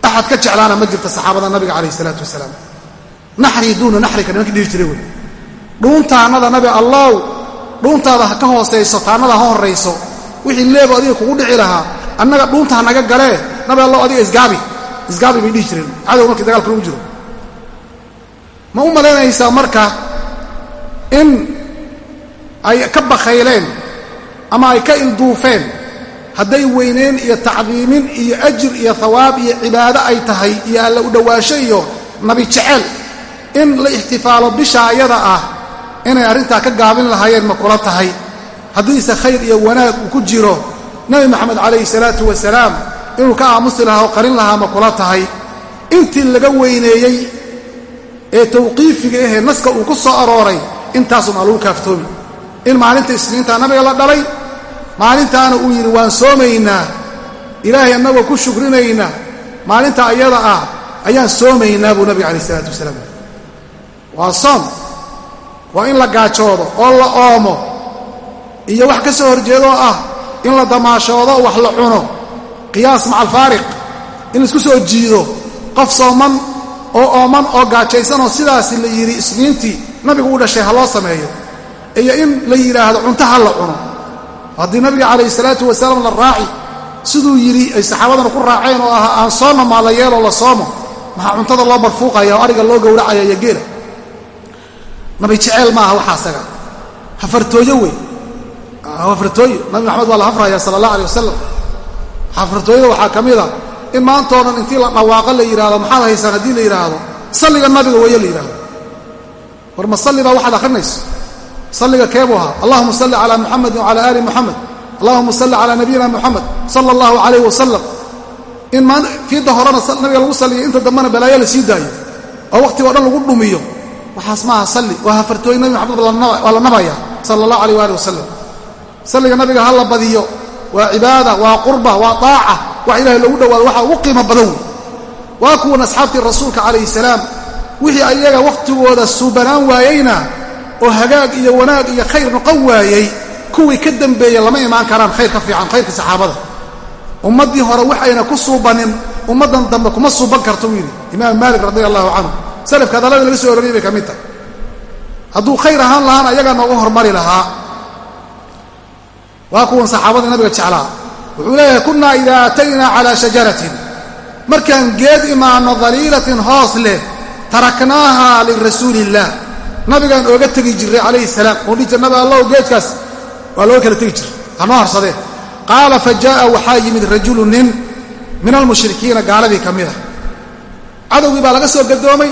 Axad ka jeclaana ma jirto saxaabada nabiga calayhi salaatu wasalaam. Naxrii duuna naxrika nimanka dhihi jiray wey. Dhuuntaannada nabi allow dhuuntaada ha ka hoosayso taannada ha horrayso wixii leebo adiga kugu dhici lahaa annaga dhuunta ha naga galee nabi allow adiga isgaabi. Isgaabi bay dhihi jireen. Cadow markii dagaalka lagu jiro. Ma u malaynaysaa marka in ay ka bakhayleen ama ay ka ilduufeen hadday weyneen iyo tacdiimin iyo ajir iyo hawaab iyo cibaado ay tahay iyo alla u dhowaasho iyo nabi jecel in la ixtifaalo bisha ayada ah inay arrintaa ka gaabin lahaayeen ma kula tahay. Haddiise khayr iyo wanaag uu ku jiro nebi moxamed calayhi salaatu wasalaam inuu ka aamusi lahaa oo qarin lahaa ma kula tahay. Intii laga weyneeyey ee tawqiifiga ahee naska uu ku soo arooray intaasum aa lagu kaaftoomi in maalinta isniinta nabiga la dhalay maalintaana uu yidhi waan soomaynaa. Ilaahay annagoo ku shukrinaynaa. Maalinta ayada ah ayaan soomaynaa buu nabiga calayh isalaatu wasalaam waa soom. Waa in la gaajoodo oo la oomo. Iyo wax ka soo horjeedoo ah in la damaashoodo wax la cuno. Qiyaas maca alfaariq. In la isku soo jiido. Qof sooman oo ooman oo gaajaysanoo sidaasi la yidhi isniintii nabigu u dhashay ha loo sameeyo. Iyo in la yidhaahdo cunto ha la cuno haddii nabiga calayhi salaatu wasalaam la raaci siduu yidhi ay saxaabadana ku raaceen oo ah aan soonna maa la yeeloo la soomo. Maxaa cuntada loo barfuuqaya oo ariga loo gowracaya iyo geela? Nabi jeceel ma aha waxaa asaga. Hafartooyo wey. Hafartooyo. Nabi maxamed waa la hafraya sala allah alay wasalam hafartooyada waxaa ka mid a in maantoodan intii la dhawaaqo la yidhahdo maxaad haysaan haddii la yidhaahdo salliga nabiga weeye la yidhahdo war ma salli baa waxaad akhrinayso salliga keebuu ahaa. Allahuma salli calaa muxamedin wacala aali muxamed allahuma salli calaa nabiyina muxamed sala allahu calayh wasalam in fiidda horena nabiga lagu salliyo inta dambena balaayo la sii daayo. Oo wakhtiga o dhan lagu dhumiyo. Waxaas maaha salli. Waa hafartooy nabi maxamed waa la nabaya sala allahu alayh waali wasalam salliga nabiga ha la badiyo. Waa cibaada waa qurba waa daaca wax ilahay loogu dhawaado waxa ugu qiimo badan wey waa kuwan asxaabtii rasuulka calayhi salaam. Wixii ayaga wakhtigooda suubanaan waayeyna oo hagaag iyo wanaag iyo khayr noqon waayey kuwii ka dambeeya lama imaan karaan khayr ka fiican khayrka saxaabada. Ummaddii hore waxayna ku suubanin ummaddan dambe kuma suuban karto buu yidhi. Imaam maalik radia allahu canhu. Salafka hadallada laga soo ororiyay bay ka mid tahay. Hadduu khayr ahaan lahaana ayagaa nooga hormari lahaa waa kuwan saxaabada nabiga jeclaa. Wuxuu leeyahay kunnaa idaa aataynaa calaa shajaratin. Markaan geed imaanno daliilatin hoos leh taraknaaha lirasuuli illaah nabigaan ooga tegi jirray calayhi salaam oo dhihi jir nabi allow geedkaas waa looga kala tegi jiray. Hanoo harsadee qaala fa jaa'a waxaa yimid rajulu nin min almushrikiina gaaladii ka mid a cadowgii baa laga soo gadoomay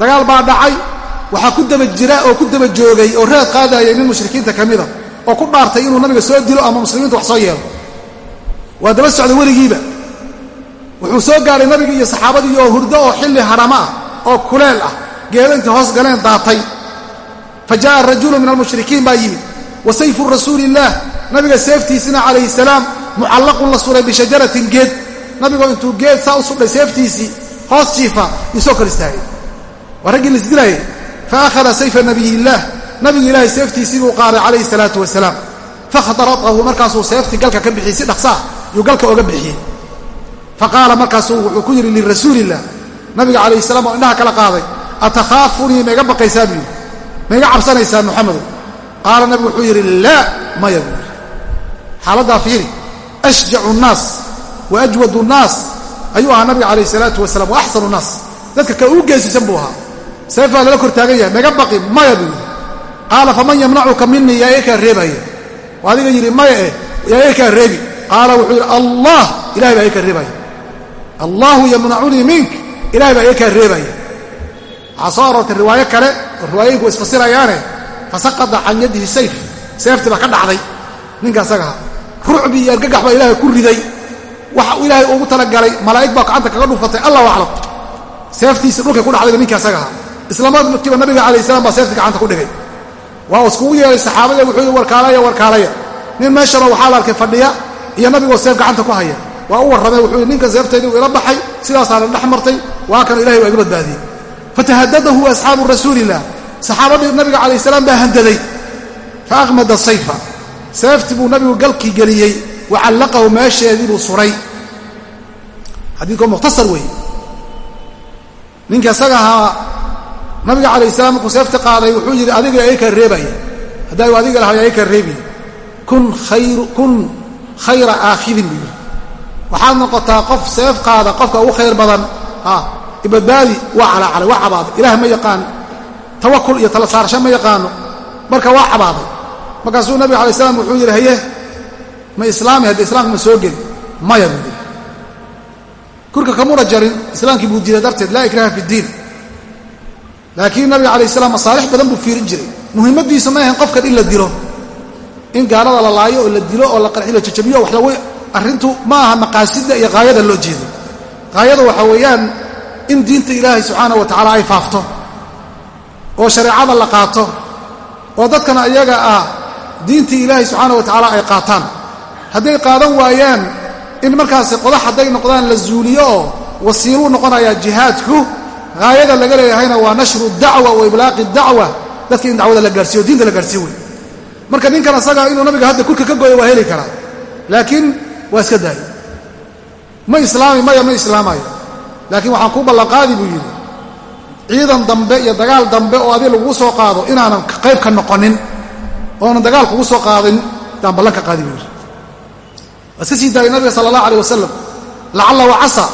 dagaal baa dhacay waxaa ku daba jira oo ku daba joogay oo reed qaadayay nin mushrikiinta ka mida oo ku dhaartay inuu nabiga soo dilo ama muslimiinta wax soo yeelo. Waa daba socda weligiiba. Wuxuu soo gaadhay nabigii iyo saxaabadii oo hurdo oo xilli harama ah oo kuleel ah geedo intay hoos galeen daatay fa jaa'a rajulu min almushrikiin baa yimid wa sayfu rasuuliillaah nabiga seeftiisina calayhi salaam mucallaqun la suray bishajaratin geed nabigoo intuu geed saa u sudhay seeftiisii hoos jiifa isoo kor istaagay waa raggii laisdilaayay fa akhada sayfa nabiyillaah nabiga ilaahay seeftiisii buu qaaday calayhi salaatu wasalaam fakhdaratahu markaasuu seeftii galka ka bixiyey si dhaqsaa yuu galka oga bixiyey fa qaala markaasuu wuxuu ku yidhi lirasuuliillah nabiga calayhi salaam oo indhaha kala qaaday atakhaafunii ma iga baqaysaa buu yidhi ma iga cabsanaysaa muxamedow qaala nabigu wuxuu yidhi laa maya buu yidhi xaaladdaa fiiri. Ashjacu nnaas wa ajwadu nnaas. Ayuu ahaa nabiga calayh salaatu wasalaam wa axsanu nnaas. Dadka ka uu geesisan buu ahaa. Seefaa lala kor taagan yahay maiga baqi maya buu yidhi qaala faman yamnacuka minii yaa iga kaa reebaya. Oo adiga yidhi maya eh yaa iga kaa reebi. Qaala wuxuu yidhi allah ilahay baa iga kaa reebaya. Allahu yamnacunii mink ilahay baa iga kaa reebaya waxaa soo aroortay riwaayo kale oo riwaayooyinku isfasirayaane fasaqada can yadihi sayf seeftii baa ka dhacday ninka asagaha rucbi iyo argagax baa ilaahay ku riday waxa ilaahay ugu talagalay malaa'ig baa gacanta kaga dhufatay allahu aclam seeftiisi dhulkay ku dhacdayba ninka asagaha islamarkiiba nabiga calayh salam baa seeftii gacanta ku dhigay. Waa iskugu yeehay saxaabada wuxuu yidhi warkaalaya warkaalaya. Nin meeshaba waxaa la arkay fadhiya iyo nabigoo seef gacanta ku haya. Waa u warramay wuxuu yidhi ninka seefteedii uu ila baxay sidaasaana dhex martay waa kan ilahay waa iga badbaadiyey fatahadadahu asxaabu rasuuliillah saxaabadii nabiga calayh salaam baa handaday. Fa aqmada sayfa. Seeftii buu nabigu galkii geliyey wa callaqahu meesheedii buu suray. Xadiidkoo mukhtasar weeye ninka isaga ahaa nabiga calayh salaam markuu seefti qaaday wuxuu yidhi adiga ay kaa reebaya. Haddaa u adiga lahay ay kaa reebiya. Kun khayra aakhidin buu yidhi. Waxaad noqotaa qof seef qaada qofka ugu khayr badan ibadbaadi waa calaacalay waa cabaaday. Ilaah ma yaqaano. Tawakul iyo tala saarasho ma yaqaano. Marka waa cabaaday. Markaasuu nabiga alay slam wuxuu yidhi haye ma islaami hadde islaamka ma soo geli maya buu yidhi kurka kamuna jarin islaamkii buu diiday darteed laa ikraha fi ddiin laakiin nabiga calayh salaam masaalix badan buu fiirin jiray. Muhimmadiisu ma ahayn qofkan in la dilo. In gaalada la laayo oo la dilo oo la qarxi la jajabiyo wax lagu arrintu ma aha maqaasida iyo haayada loo jeedo. Haayada waxaa weeyaan in diinta ilaahay subxaana wa tacaala ay faafto oo shareecada la qaato oo dadkana iyaga ah diintii ilaahay subxaana wa tacaala ay qaataan. Hadday qaadan waayaan in markaasi qodax hadday noqdaan la zuuliyo oo wasiiluu noqonayaa jihaadku haayada laga leeyahayna waa nashru dacwa wa iblaaqi dacwa dadka in dacwada la gaarsiiyo o diinta la gaarsiiyo wey. Marka ninkan asaga inuu nabiga hadda kurka ka gooyo waa heli karaa laakiin waa iska daayo. Ma islaami maya ma islaamayo laakiin waxaan kuu ballanqaadi buu yidhi ciidan dambe iyo dagaal dambe oo adi lagugu soo qaado inaanan qayb ka noqonin oonan dagaal kugu soo qaadin daan ballan ka qaadi buu yidhi. Waa iska sii daayay nabiga sala allah aleh wasalam lacalla wa casa.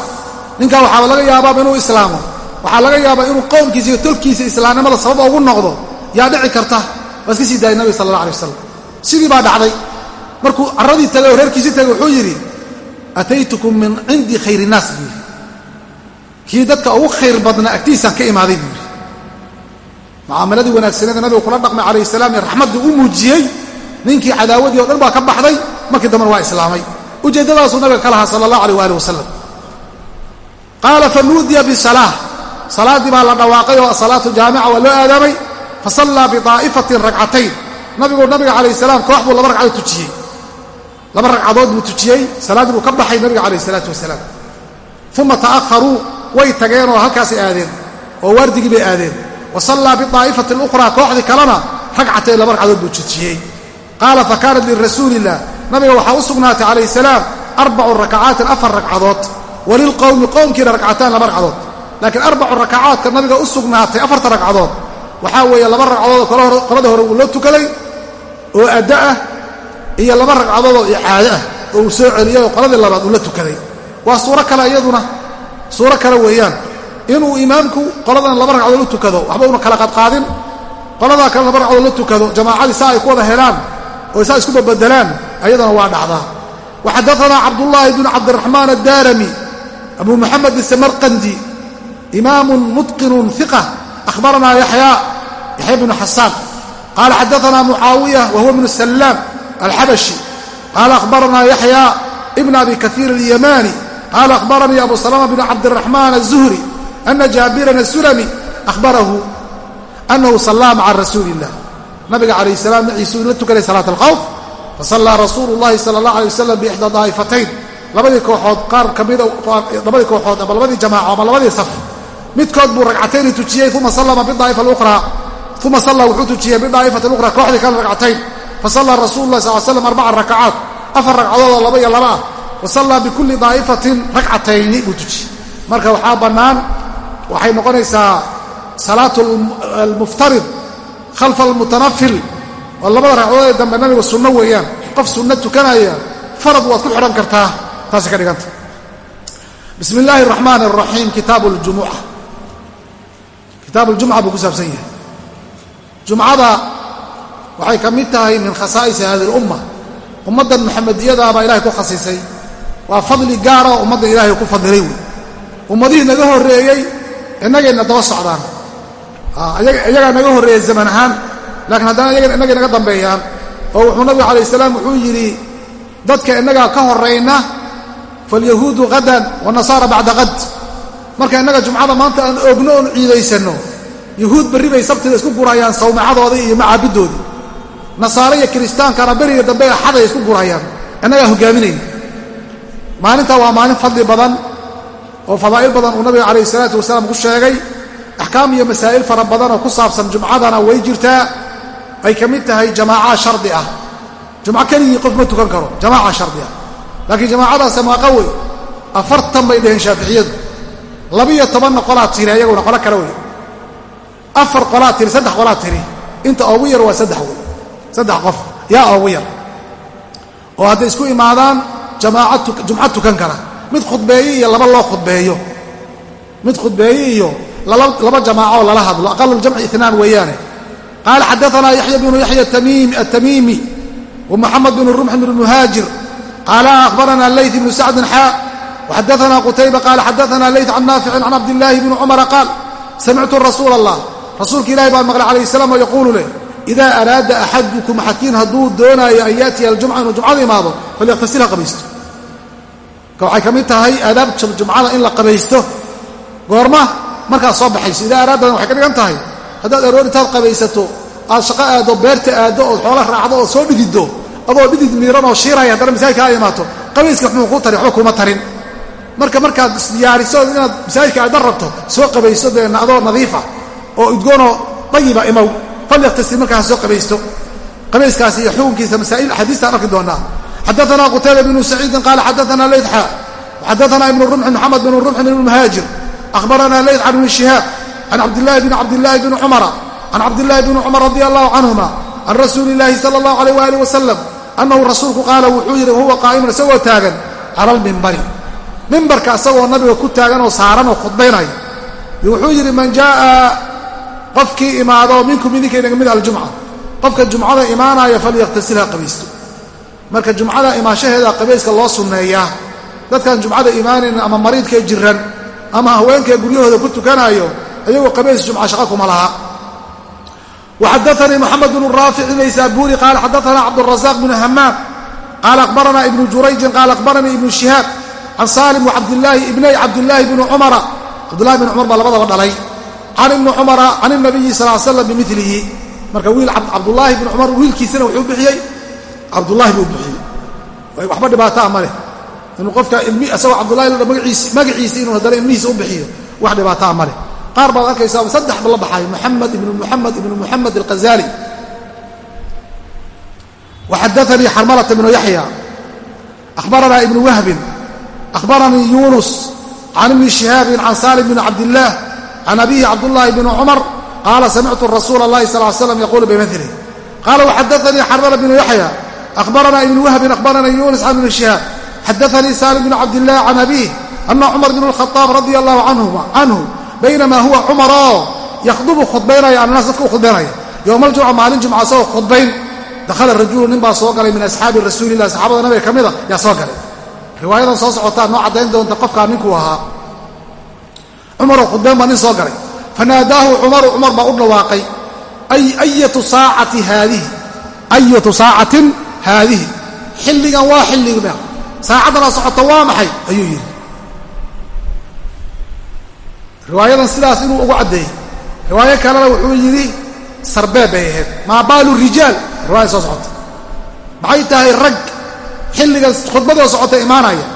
Ninkaa waxaaba laga yaabaaba inuu islaamo. Waxaa laga yaabaa inuu qowmkiisa iyo tolkiisa islaamnimada sabab ugu noqdo yaa dhici karta. Waa iska sii daayay nabiga sala allah aleh wasalam sidii baa dhacday. Markuu carradii tagay oo reerkiisii tagay wuxuu yidhi ataytukum min cindi khayr innaas buu yidhi kii dadka ugu khayr badnaa agtiisaan ka imaaday buu yidhi mucaamaladii wanaagsaneeda nabigu kula dhaqmay calayhi salaam ee raxmaddii u muujiyey ninkii cadaawadii o dhan baa ka baxday markii dambena waa islaamay. Ujeeddadaasuu nabiga ka lahaa sala allah aleh waali wasalam qaala fanuudiya bisalaa salaaddii baa la dhawaaqay oo asalaatu jaamica waa loo aadaamay. Fasallaa biطaa'ifatin ragcatayn nabigu nabiga calayh salaam koox buu laba ragcadood tujiyey. Laba ragcadood buu tujiyey. Salaaddii buu ka baxay nabiga calayh isalaatu wasalaam. Uma ta'aharuu way tageen oo halkaasay aadeen oo waardigii bay aadeen. Wa sallaa biطaa'ifati اlukhraa kooxdii kalena ragcatayn laba ragcadood buu tujiyey qaala fakaanat lirasuuli illah nabiga waxaa u sugnaatay calayh salaam arbacu rakacaatin afar ragcadood. Walilqowmi qowmkiina ragcataan laba ragcadood. Laakiin arbacu rakacaadka nabiga u sugnaatay afarta ragcadood. Waxaa weeye laba ragcadood qolada hore uu la tukaday oo adda ah iyo laba ragcadood oo icaado ah oo uu soo celiyay oo qoladii labaad uu la tukaday. Waa suuro kale iyaduna suuro kale weeyaan. Inuu imaamku qoladan laba ragcadood u tukado waxba una kala qadqaadin. Qoladaa kale laba ragcadood la tukado jamaacadii saa ay ku wada helaan oo saa isku babedelaan ayadana waa dhacdaa waxadaanaa cabdullaahi bnu cabdiraxmaan addaarami abu muxamed isamarqandi imaamun mutqinun iqa ahbaranaa yaxya yaxya bnu xasaan qaala xadaanaa mucaawiya wa huwa bnu sallaam alxabashi qaala ahbaranaa yaxya ibn abi kaiir alyamani qaala ahbaranii abu salama bn cabdiraxmaan aلzuhri ana jaabiran asulami ahbarahu anahu sallaa maca rasuuli illah nabiga calayh salaam maciisuu la tukanay salaat alkhawf fasallaa rasuulu llahi sala allah alay wasalam biixda daa'ifatayn labadii kooxood qaar kamida labadii kooxood ama labadii jamaaco ama labadii saf midkood buu ragcatayni tujiyey uma sallama bidaa'ifa alukhraa uma salla wuxuu tujiyey bidaa'ifati alukhraa kooxdii kale ragcatayn fasallaa rasulu lah sal slam arbaca rakacaat afar ragcadood oo laba iyo laba ah wa sallaa bikulli daa'ifatin ragcatayni buu tujiyey marka waxaa bannaan waxay noqonaysaa salaatu almuftarid khalfa almutanafil oo labada ragcadood ee dambe nabiga sunno weeyaan qof sunno tukanaya farad waad ku xidhan kartaa taasay ka dhiganta. Bismi illaahi araxmaan araxiim kitaabu ljumuca kitaabu ljumca buu ku saabsan yahay. Jumcada waxay ka mid tahay min khasaa'isi hadi waa fadli gaara oo ummadda ilaahay ku fadilay wey ummadihii naga horreeyey innagayna daba socdaan. Iyagaa naga horreeyey zaman ahaan laakiin haddana innagay naga dambeeyaan. Oo wuxuu nabigu calayh salaam wuxuu yidhi dadka innagaa ka horrayna falyahuudu hadan wanasaara bacda qad marka innaga jumcada maanta aan ogno oon ciidaysanno yahuud berri bay sabtida isku gurayaan sawmacadoodii iyo macaabidoodii nasaare iyo kiristaankana beriga dambe axaday isku gurayaan. Innagaa hogaaminayna maalintaa waa maalin fadli badan oo fadaa'il badan uu nabiga calayhi salaatu wasalaam ku sheegay. Axkaam iyo masaa'il fara badan oo ku saabsan jumcadana way jirtaa. Ay ka mid tahay jamaaca shardi ah. Jumco keligii qof ma tukan karo jamaaca shardi ah. Laakiin jamaacadaase maaqa wey afartan bay dheheen shaaficiyadu labiyo tobanna qolaa tiri ayaguna qolo kale wey afar qolaa tiri saddex qolaa tiri. Inta oogu yar waa saddex wey saddex qof yaa oogu yar. Oo hadday isku imaadaan jumco tukan kara. Mid khudbeeye iyo laba loo khudbeeyo. Mid khudbeeye iyo laba jamaaco lala hadlo. Aqaluljamci inaan weeyaane. Qaala xadaanaa yaxya bnu yaxya atamiimi wa muxamed bnu rumx bn muhaajir. Qaala ahbarana leyt bnu sacdin xaa. Waxadaana qutayba qaala xadaana leyt can naaficin can cabdillaahi bni cumara qaal samictu rasuula allah rasuulka ilahi baan maqlay calayh salaam oo yaquulu leh idaa araada axadukum axadkiin hadduu doonaayo an yaatiya aljumca inuu jumcada imaado falyaqtasil ha qabaysto waxay ka mid tahay aadaab jumcada in la qabaysto. Goorma markaad soo baxayso idaa araadadan waxay ka dhigan tahay haddaad aroor intaad qabaysato aad shaqo aaddo beerta aaddo ood xoola raacdo ood soo dhididdo adoo dhidid miiran oo shiiraya haddana masaajidka aa imaato. Qabayska muxuu kuu tari waxba kuma tarin. Marka markaad isdiyaariso inaad masaajidka aadan rabto soo qabaysto dee adoo nadiifa oo udgoonoo dayiba imow. Falyaqtasil markaa soo qabaysto. Qabayskaas iyo xukunkiisa masaa'il axaadiistaan arki doonaa xadaana qutayba bnu saciidin qaala xadaana leydxa xadaana ibnu rumxin moxamed bnu rumxin ibnu muhaajir ahbarana leyd can ibni shihaab can cabdillaahi bni cabdillaahi bni cumara can cabdillaahi bni cumar radi allahu canhuma can rasuuli illaahi sala allahu alayh waali wasalam annahu rasuulku qaala wuxuu yidhi wahuwa qaa'imun isagoo taagan cala almimbari mimbarka isagoo nabiga ku taagan oo saaran oo khudbaynaya wuxuu yidhi man jaaa qofkii imaado minkum idinka inaga mid aljumca qofka jumcada imaanaya falyaqtasilha qabaysto marka jumcada imaashaheeda qabayska loo sunneeyaa. Dadkaan jumcada imaanayn ama mariidkae jiran ama haweenkae guryahooda ku tukanaayo ayagoo qabays jumca shaqa kuma laha. Waxadaanii moxamed bnu raafic naysaabuuri qaala xadaanaa cabdurazaq bnu hamaam qaala akhbaranaa ibnu jurayjin qaala akhbaranii ibnu shihaab can saalim waabdlaahi ibnay cabdilaahi bni cumara cabdulahi bn cumar baa labadaba dhalay. Can ibni cumara can inabiyi sal slam bimilihi marka wiil cabdulaahi bni cumar wiilkiisana wuxuu bixiyey cabdulahi buu bixiyey waxba dhibaataa ma leh. Inuu qofka isagoo cabdulahi la magaciisi inuu haddana ilmihiisa u bixiyo wax dhibaataa ma leh. Qaar baad arkaysaa saddex la baxay muxamed ibnu muxamed ibnu muxamed alghazali. Waxadaanii xarmalata ibnu yaxya akhbaranaa ibnu wahbin. Akhbaranii yunus. Can ibni shihaabin can salim bni cabdillaah can abihi cabdullaahi bni cumar. Qaala samictu rasuula اllahi sal l slam yaquulu bimili qaala waxadaanii xarmala bnu yaxya akhbarana ibnu wahbin akhbarana yunis can ibni shihaab xadaanii salim bn cabdillahi can abiih ana cumar bn اlkhaaab radia allahu canhu baynamaa huwa cumaroo yakhdubu khudbaynaya annaas dadka u khudbaynaya yowma aljumca maalin jumca asagoo khudbayn dakhala rajulu nin baa soo galay min asxaabi rasuulilah saxaabada nabiga ka mida yaa soo galay riwaayadan soo socotaa noo caddayn doonta qofkaa ninkuu ahaa cumaroo khudbayn baa nin soo galay fanaadaahu cumaru cumar baa u dhawaaqay haadihi ayatu haadihi xilligan waa xilliga saacaddanaa socota waa maxay ayuu yidhi riwaayadan sidaas inuu ugu caddeeyey riwaayo kalena wuxuu yidhi sarbeeb bay ahayd maa baalu rijaal riwaaya soo socota maxay tahay rag xilligan khudbadoo socota imaanaya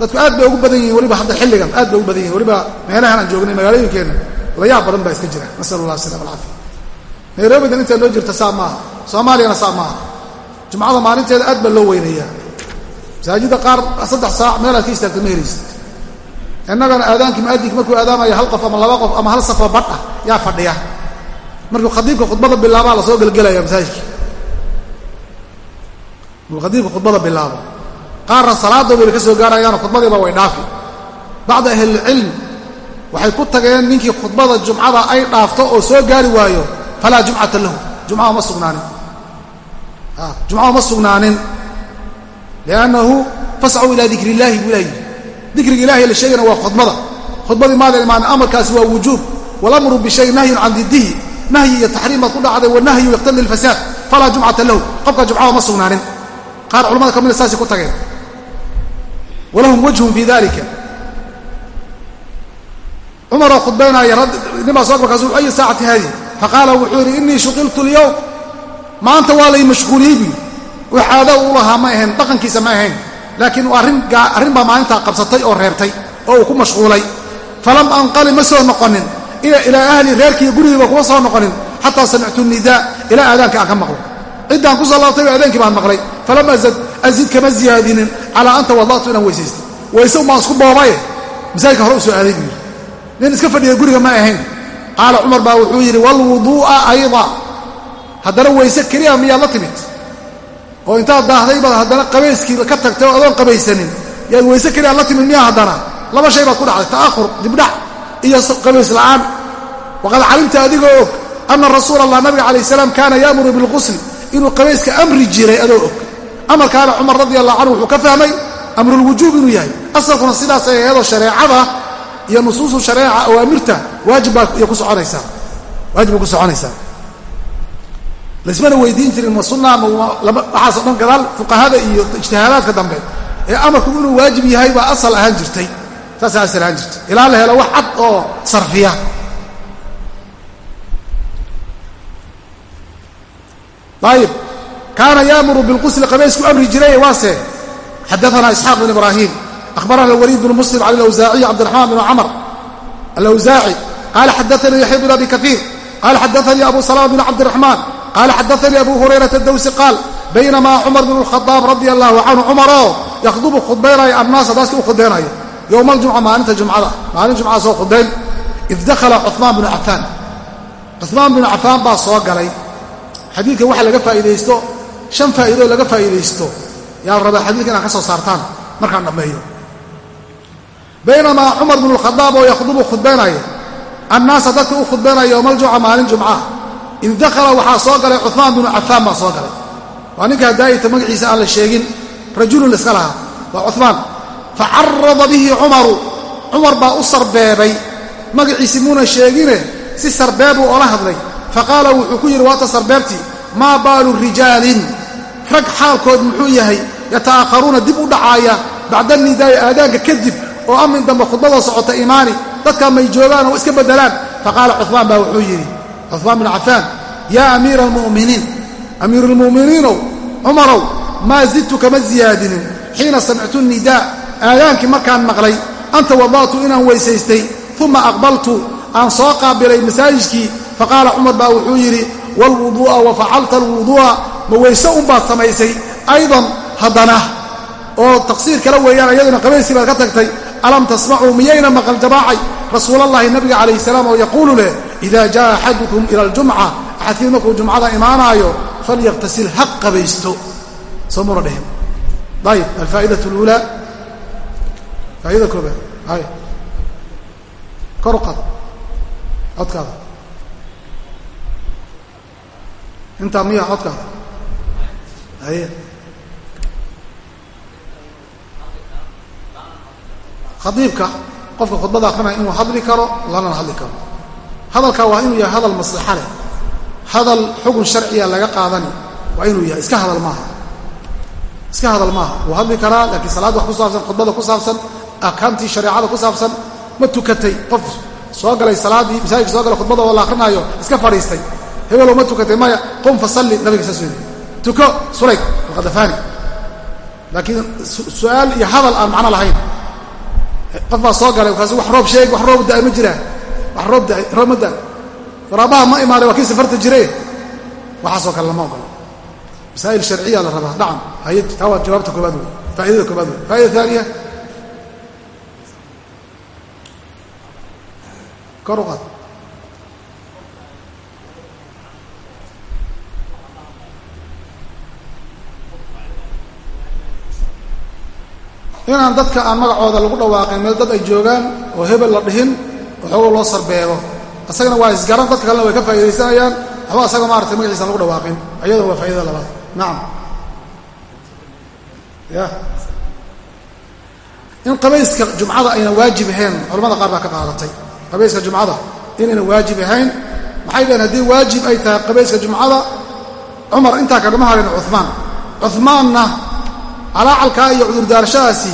dadku aad bay ugu badan yihiin weliba hadda xilligan aad bay ugu badan yihiin weliba meelahan aan joognay magaalooyinkeenna layaab badan baa iska jira nasal allah asalam alcaafiya nairobidan intaa loo jirta saa maaha soomaaliyana saa maaha jumcada maalinteeda aad baa loo weynayaa. Masaajidda qaar saddex saac meelaad ka istaagta ma helaysid. Innagana aadaankii muadinki markuu aadaamaya hal qof ama laba qof ama hal safoo badh ah yaa fadhiya. Markuu khadiibka khudbada bilaabaa la soo gelgelaya masaajidka. Khadiibka khudbada bilaabo qaarna salaadooda bay ka soo gaarayaano khudbadiiba way dhaafi. Bacda ahlilcilm waxay ku tageen ninkii khudbada jumcada ay dhaafto oo soo gaari waayo falaa jumcata lahu. Jumca uma sugnaanin jumca uma sugnaanin. Liannahu fascuu ilaa dikri illahi buu ilahi dikriga ilahay la sheegana waa khudbada. Khudbadii maadan imaan amarkaasi waa wujuub. Walamru bishay nahyun can didihi nahyi iyo taxriim baad ku dhacday wanahyu yaqtadi lfasaad falaa jumcata lahu. Qofka jumcada ma sugnaanin. Qaar culamada ka mida saasay ku tageen. Walahum wajhun fi dalika cumaroo khudbaynaya ninbaa soo markaasu ay saacati haadi faqaala wuxuu yidhi innii shuqiltu lyowm maanta waa lay mashquuliyey buu wax caado u lahaa ma ahayn dhaqankiisa ma ahayn. Laakiin arrin baa maalintaa qabsatay oo reebtay oo uu ku mashquulay. Falam anqali ma soo noqonin. Ilaa ahli reerkiiyo gurigiiba kuma soo noqonin. Xataa samictu nidaa ilaa aadaanka aan ka maqlo ciddaan ku soo laabtay aadaankii baan maqlay. Falam azid kama ziyaadinin. Calaa anta wadatu inaan weysaystay. Wayse umaan isku boobaye masaajidka hore u soo aaday buu yidhi. Nin iska fadhiya guriga ma ahayn. Qaala cumar baa wuxuu yidhi waalwuduu'a ayda haddana weyse keliya miyaad la timid? Oo intaad daahday baad haddana qabayskii ka tagtay oo adoon qabaysanin yaad weyse keliya la timid miyaa haddana? Laba shay baad ku dhacday ta'ahur dibdhac iyo qabays la'aan. Waqad calimta adigoo og anna rasuula allah nabiga calayh salaam kaana yaamuru bilqusli inuu qabayska amri jiray adoo og. Amarkaana cumar radi allahu canhu wuxuu ka fahmay amrulwujuub inuu yahay. Asalkuna sidaas ay aheedoo shareecada iyo nusuusu shareeca ku soconaysaa. Waajib bay ku soconaysaa laismana weydiin jirin ma sunna waxaasoo dhan gadaal fuqahada iyo ijtihaadaadka dambe ee amarku inuu waajib yahay baa asal ahaan jirtay. Saasaa asal ahaan jirtay. Ilaa la helo wax cad oo sarfiya. Ayib kaana yaamuru bilqusli qabaysku amri jiray waase xadaana isxaaq bn ibraahim. Akhbarana alwaliid bn muslim can alawsaaciy cabdiraxmaan bn camr alawsaaci qaala xadaanii yaxya bn abi kaiir qaala xadaanii abu salama bn cabdiraxmaan qaala xadaanii abu hurayrata dawsi qaal baynamaa cumar bn lkhadaab radia allahu canhu cumaroo yakhdubu khudbaynaya annaasa daaska u khudbaynayo yowma aljumca maalinta jumcada maalin jumcada soo khudbayn id dakhala cumaan bnu cafaan cumaan binu cafaan baa soo galay xadiidkan waxa laga faa'iidaysto shan faa'iidoo laga faa'iidaysto yaa rabaa xadiidka inaad ka soo saartaan markaan dhammeeyo baynamaa cumar bnu lkhadaab oo yakhdubu khudbaynaya annaasa dadka u khudbaynaya yowma aljumca maalin jumca id dakhala waxaa soo galay cumaan binu cafaan baa soo galay. Waa ninkaa daa'ita magaciisa aan la sheegin rajulun iska lahaa waa cumaan fa carada bihi cumaru. Cumar baa u sarbeebay. Magaciisi muuna sheegine si sarbeebuu oola hadlay. Fa qaala wuxuu ku yidhi waata sarbeebtii? Maa baalu rijaalin? Rag xaalkood muxuu yahay yata'akharuuna dib u dhacaaya bacda nidaa'i aadaanka kadib oo amin dambe khudbadoo socota imaani dadkaa may joogaan oo iska beddelaan fa qaala cumaan baa wuxuu yidhi cumaan bin cafaan yaa amiira almu'miniin amiiruulmu'miniinow cumarow maa zidtu kama ziyaadinin xiina samictu nidaa aadaankii markaan maqlay anta wada'tu inaan weysaystay uma aqbaltu aan soo qaabilay masaajidkii. Faqaala cumar baa wuxuu yidhi waalwuduu'a wa facalta alwuduu'a ma weyse unbaad samaysay aydan haddana. Oo taqsiir kala weeyaan iyaduna qabayskii baad ka tagtay alam tasmacuu miyayna maqal jabaacay? Rasuulallahi nabiga calayhi salaam oo yaquulu leh ida jaa axadukum ila aljumca axadkiin markuu jumcada imaanaayo falyaqtasil ha qabaysto soo muna dhehen ayib alfaa'idatu luulaa faa'ida koobaad. Hay. Kor codkaada. Intaa miya codkaada? Haye khadiibka qofka khudbada akrinaya inuu hadli karo lanana hadli karo. Hadalkaa waa inuu yahay hadal maslaxa leh. Hadal xugun sharciya laga qaadani waa inuu yahay. Iska hadal maaha. Iska hadal maaha. Wuu hadli karaa laakiin salaad wax ku saabsan khudbada ku saabsan akaamtii shareecada ku saabsan ma tukatay. Qof soo galay salaaddii masaajidka soo galay khudbada oo la akrinaayo iska fadhiistay. Hebelow ma tukatay maya qum fasalli nabiga saas weydi tuko surayg alqadafaani laakiin su'aal iyo hadal aan macno lahayn qof baa soo galay markaasu wax roob sheeg wax roob da ma jiraa wax roob da roob ma da waraabaha ma imaaday waa kii safarta jire waxaasoo kale lama ogolo masaa'il sharciya la rabaa. Dhacam hay taa waa jawaabta koobaad wey faa'idada koobaad wey faa'ida aaniya kor inaan dadka aan magacooda lagu dhawaaqin meel dad ay joogaan oo hebel la dhihin waxooga loo sarbeebo asagana waa isgaran dadka kalena way ka faa'idaysanayaan waxba asaga maaratay magaciisa lagu dhawaaqin. Ayada waa faa'idada labaad. Nacam ya. In qabayska jumcada ayna waajib ahayn culamada qaar baa ka qaadatay. Qabayska jumcada inayna waajib ahayn maxay dhaheen haddii waajib ay tahay qabayska jumcada? Cumar intaa kagama harin cumaan cumaanna calaacalkaa iyo cudurdaarashadaasi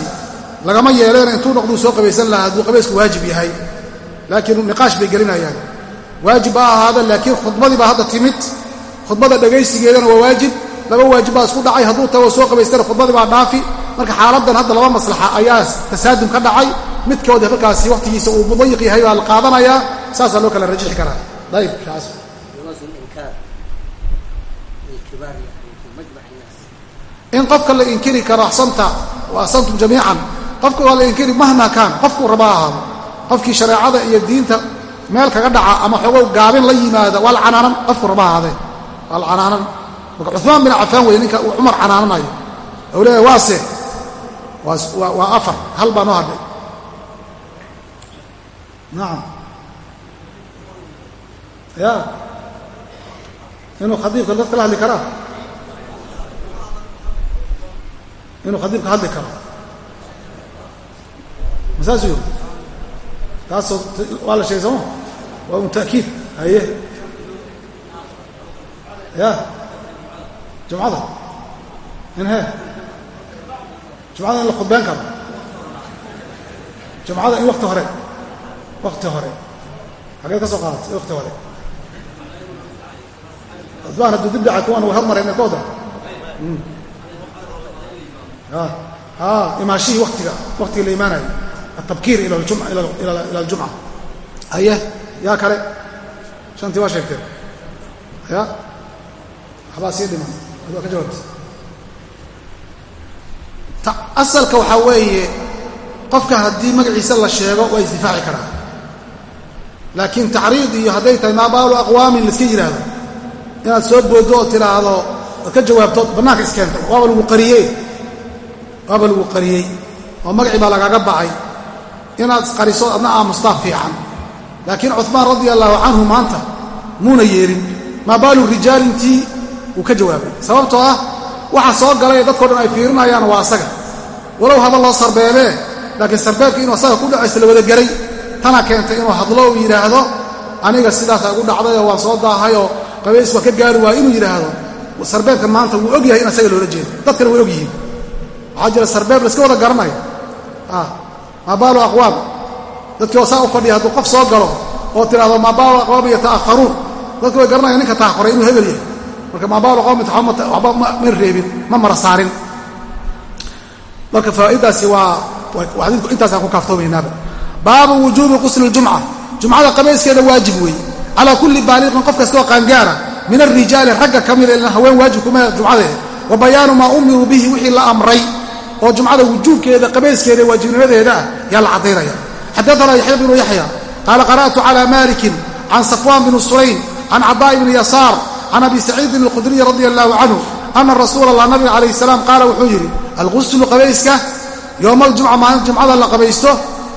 lagama yeeleen intuu noqduu soo qabaysan lahaa hadduu qabaysku waajib yahay. Laakiin niqaash bay gelinayaan. Waajib ha ahaada laakiin khudbadii baa hadda timid. Khudbada dhegaysigeedana waa waajib. Laba waajib baa isku dhacay. Hadduu tago soo qabaystana khudbadii baa dhaafi. Marka xaaladan hadda laba maslaxa ayaa tasaadum ka dhacay. Midkooda markaasi wakhtigiisa uu mudayiq yahay baa la qaadanayaa saasaa loo kala rajixi karaa. Ayib kaas in qofka la inkiri karo axsanta wa axsantum jamiican. Qofka waa la inkiri mahma kaan qofkuu raba ahaado. Qofkii shareecada iyo diinta meel kaga dhaca ama xoogow gaabin la yimaada waa la canaanan qofkuu raba ahaadee waa la canaanan. Marka cumaan bin cafaan wey ninka uu cumar canaananayo ou leeyahay waase waa afar hal baa noo hadhay. Nacam ya inuu khadiibka dadka la hadli karaa inuu khadiibka hadli karo. Masaasu yiri taasoo waa la sheegay sooma waa un ta'kiid haye. Ya jumcada in he jumcada in la khudbeyn karo. Jumcada in wakti hore wakti hore xageed ka soo qaadatay wakti hore. Cusbaan hadduu dib dhaca kuwan way hormareen ee kooda imaashihii watiga waktiga la imaanayo. Atabkiir ila aljumca haye yaa kale. Shantii waa sheegteen ya? Waxbaa sii dhiman. Ad waa ka jawaabta asalka waxaa weeye qofka haddii magaciisa la sheego waa isdifaaci karaa. Laakiin tacriid iyo hadday tahay maa baalu aqwaamin laiska yidhaahdo inaad soo booddo oo tidhaahdo oad ka jawaabto bannaanka iskeento waaba lagu qariyey waaba lagu qariyey oo magacii baa lagaaga bacay inaad isqariso adna aamustaa fiican. Laakiin cumaan radia allaahu canhu maanta muuna yeelin maa baalu rijaalintii wuu ka jawaabay. Sababtoo ah waxa soo galay ee dhan ay fiirinayaan waa asaga. Walow haba loo sarbeebee laakiin sarbeebka inuu asaga ku dhacayso la wadageray tana keentay inuu hadlo uu yidhaahdo aniga sidaasa igu dhacdayoo waan soo daahayoo qabays waa ka gaari waaya inuu yidhaahdo sarbeebkan maanta wuu og yahay in asaga loola jeedo. Dadkana way og yihiin waxaa sarbeeb la iska wada garanayo. Maa baalu aqwaam dadkii oo saa u fadhiya hadduu qof soo galo oo tidhahdo maa baalu aqwaam yata'akharuun dadku way garanaya ninka ta'akhuray inuu hebel yahay. Marka maa baalu aqwaam waxba ma reebin ma mara saarin. Marka faa'idaasi waa xadiidku intaasaan ku kaaftoomaynaaba baabu wujuubi qusli ljumca. Jumcada qabayskeeda waajib weeye. Calaa kulli baaliqin qof kastaoo qaangaara min alrijaali ragga ka mida ilan haween waajib kuma jumcadeeda wa bayaanu maa umiruu bihi wixii la amray oo jumcada wujuubkeeda qabayskeeda ee waajibnimadeeda ah yaa la caddaynaya. Xadaanaa yaxya bnu yaxya qaala qara'tu cala malikin can safwan bni sulaym can cadaa'i bni yasaar can abi saciidin alkhudriy radi allahu canhu ana rasuula allah nabiga calayh salaam qaala wuxuu yidhi alguslu qabayska yowma aljumca maalin jumcada la qabaysto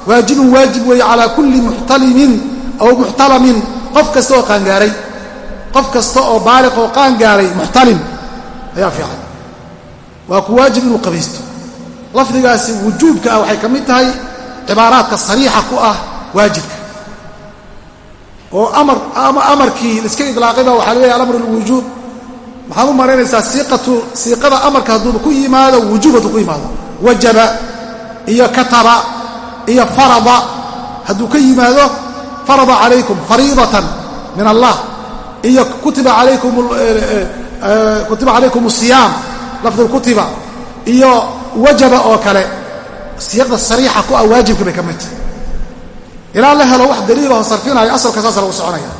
waajibun waajib weeye calaa kulli muxtalimin aw muxtalamin. Qof kasta oo qaangaaray qof kasta oo baaliq oo qaangaaray muxtalim ayaa fiican. Waa ku waajib inuu qabaysto lafdigaasi wujuubka ah waxay ka mid tahay cibaaraadka sariixa ku ah waajibka. oo amarkii laiska idlaaqayba waxaa leeyahay alamru lwujuub maxaad u maraynaysaa siiqatu siiqada amarka hadduuba ku yimaado wujuub hadduu ku yimaado. Wajaba iyo kataba iyo farada. Hadduu ka yimaado farada calaykum fariidatan min allah. Iyo kutiba calaykum kutiba calaykum asiyaam lafdu kutiba. Iyo wajaba oo kale siiqda sariixa ku ah waajibka bay ka mid tahay. Ilaa la helo wax daliilahoo sarfinaya asalka saasa lagu soconaya.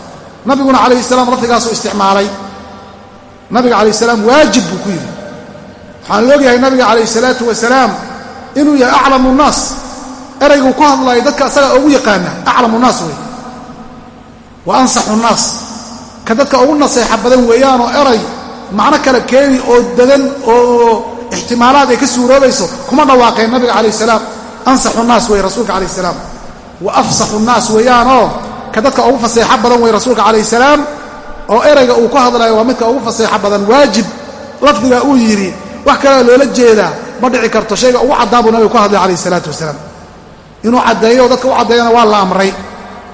Nabiguna calayhi salaam lafdigaasuu isticmaalay. Nabiga calayh salaam waajib buu ku yidhi. Waxaan loogyahay nabiga calayhi salaatu wasalaam inuu yahay aclamu nnaas. Erayguu ku hadlayo dadka asaga ugu yaqaana aclamu nnaas wey wa ansaxu nnaas. Ka dadka ugu naseexa badan weeyaanoo eray macno kale keeni oo dadan oo ixtimaalaad ay ka suuroobayso kuma dhawaaqeen nabiga calayh salaam. Ansaxu nnaas wey rasuulka calayh salaam. Wa afsaxu nnaas weeyaanoo ka dadka ugu faseexo badan wey rasuulka calayh salaam. Oo erayga uu ku hadlayo waa midka ugu faseexo badan waajib. Lafdiga uu yidhi wax kalea loola jeedaa ma dhici karto shayga ugu caddaan buu nabiga ku hadlay calayh isalaatu wasalaam. Inuu caddeeyo dadka u waa la amray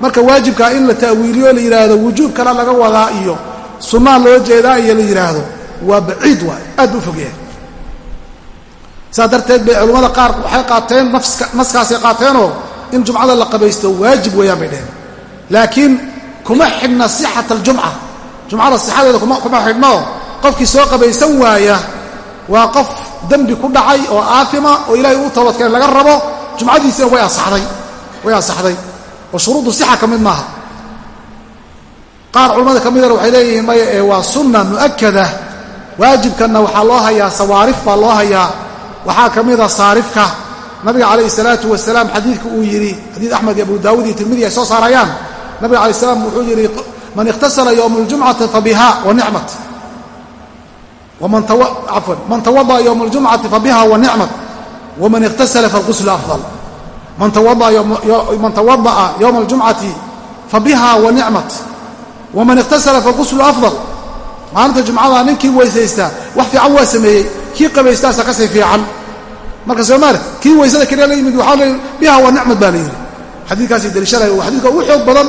marka waajibkaa in la ta'wiiliyo la yidhaahdo wujuub kale laga wadaa iyo sunnaa loo jeedaa iyo la yidhaahdo waa baciid waay aad buu fogyahay saas darteed bay culimmada qaar waxay qaateen naskaasay qaateenoo in jumcada la qabaysto waajib weeyaan bay dheheen laakiin kuma xidhna sixat aljumca. Jumcada sixadeeda kuma xidhno. Qofkii soo qabaysan waaya waa qof dembi ku dhacay oo aafima oo ilaahay uu toobadkeen laga rabo jumcadiisina way asaxday way asaxday oo shuruudu sixa ka mid maaha. Qaar culimmada ka midana waxay leeyihiin maya ee waa sunna mu'akada waajibkanna waxaa loo hayaa sawaarif baa loo hayaa waxaa ka mida saarifka nabiga calayhi salaatu wasalaam xadiidka uu yidhi xadiid axmed iyo abu daawud iyo tirmidi ay soo saarayaan. Nabiga alay slam wuxuu yidhi man ikhtasala yowma aljumcati fabiha wa nicmat cafwan man tawada'a yowma aljumcati fabiha wa nicmat waman ikhtasala falquslu afdal. Man tawada'a yowma aljumcati fabiha wa nicmat waman ikhtasala falquslu afdal. Maalinta jumcada ninkii weysaystaa wax fiican waa sameeyey kii qabaystaasa ka sii fiican. Marka soomaali kii weysada keliya la yimid waxaa l biha waa nicmad baa la yidhi. Xadiikaasay deliishanayan waa xadidka ugu xoog badan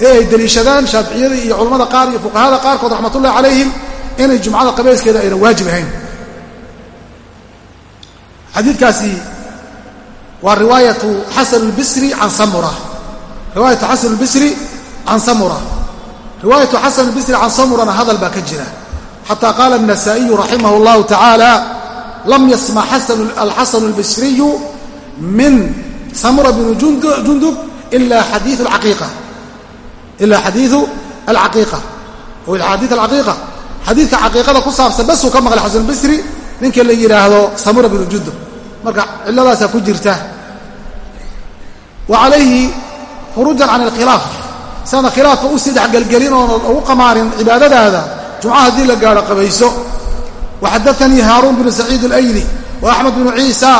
ee ay deliishadaan shaaficiyada iyo culamada qaar iyo fuqahada qaarkood raxmatullahi calayhim inay jumcada qabayskeeda aynan waajib ahayn. Xadiidkaasi waa riwaayatu xasan lbisri can samura. Riwaayatu xasan lbisri can samura. Riwaayatu xasan lbisri can samurana hadal baa ka jira xataa qaala النasaaئiyu raximah اllahu tacaala lam yasmac alxasan اlbisriyu min samura bni jundub ila xadiiu alcaqiiqa ila xadiiu alcaqiiqa o xadiid alcaqiiqa xadiidka caqiiqada ku saabsan basuu ka maqlay xasan albisri ninka la yidhaahdo samura bnu jundub marka cilladaasaa ku jirta wa calayhi khuruujan can alkhilaaf sana khilaafka u sii dhexgelgelin oona ugu qamaarin cibaadadaada jumca haddii la gaadho qabayso. Waxadaanii haaruun bnu saciid alayli wa axmed bnu ciisa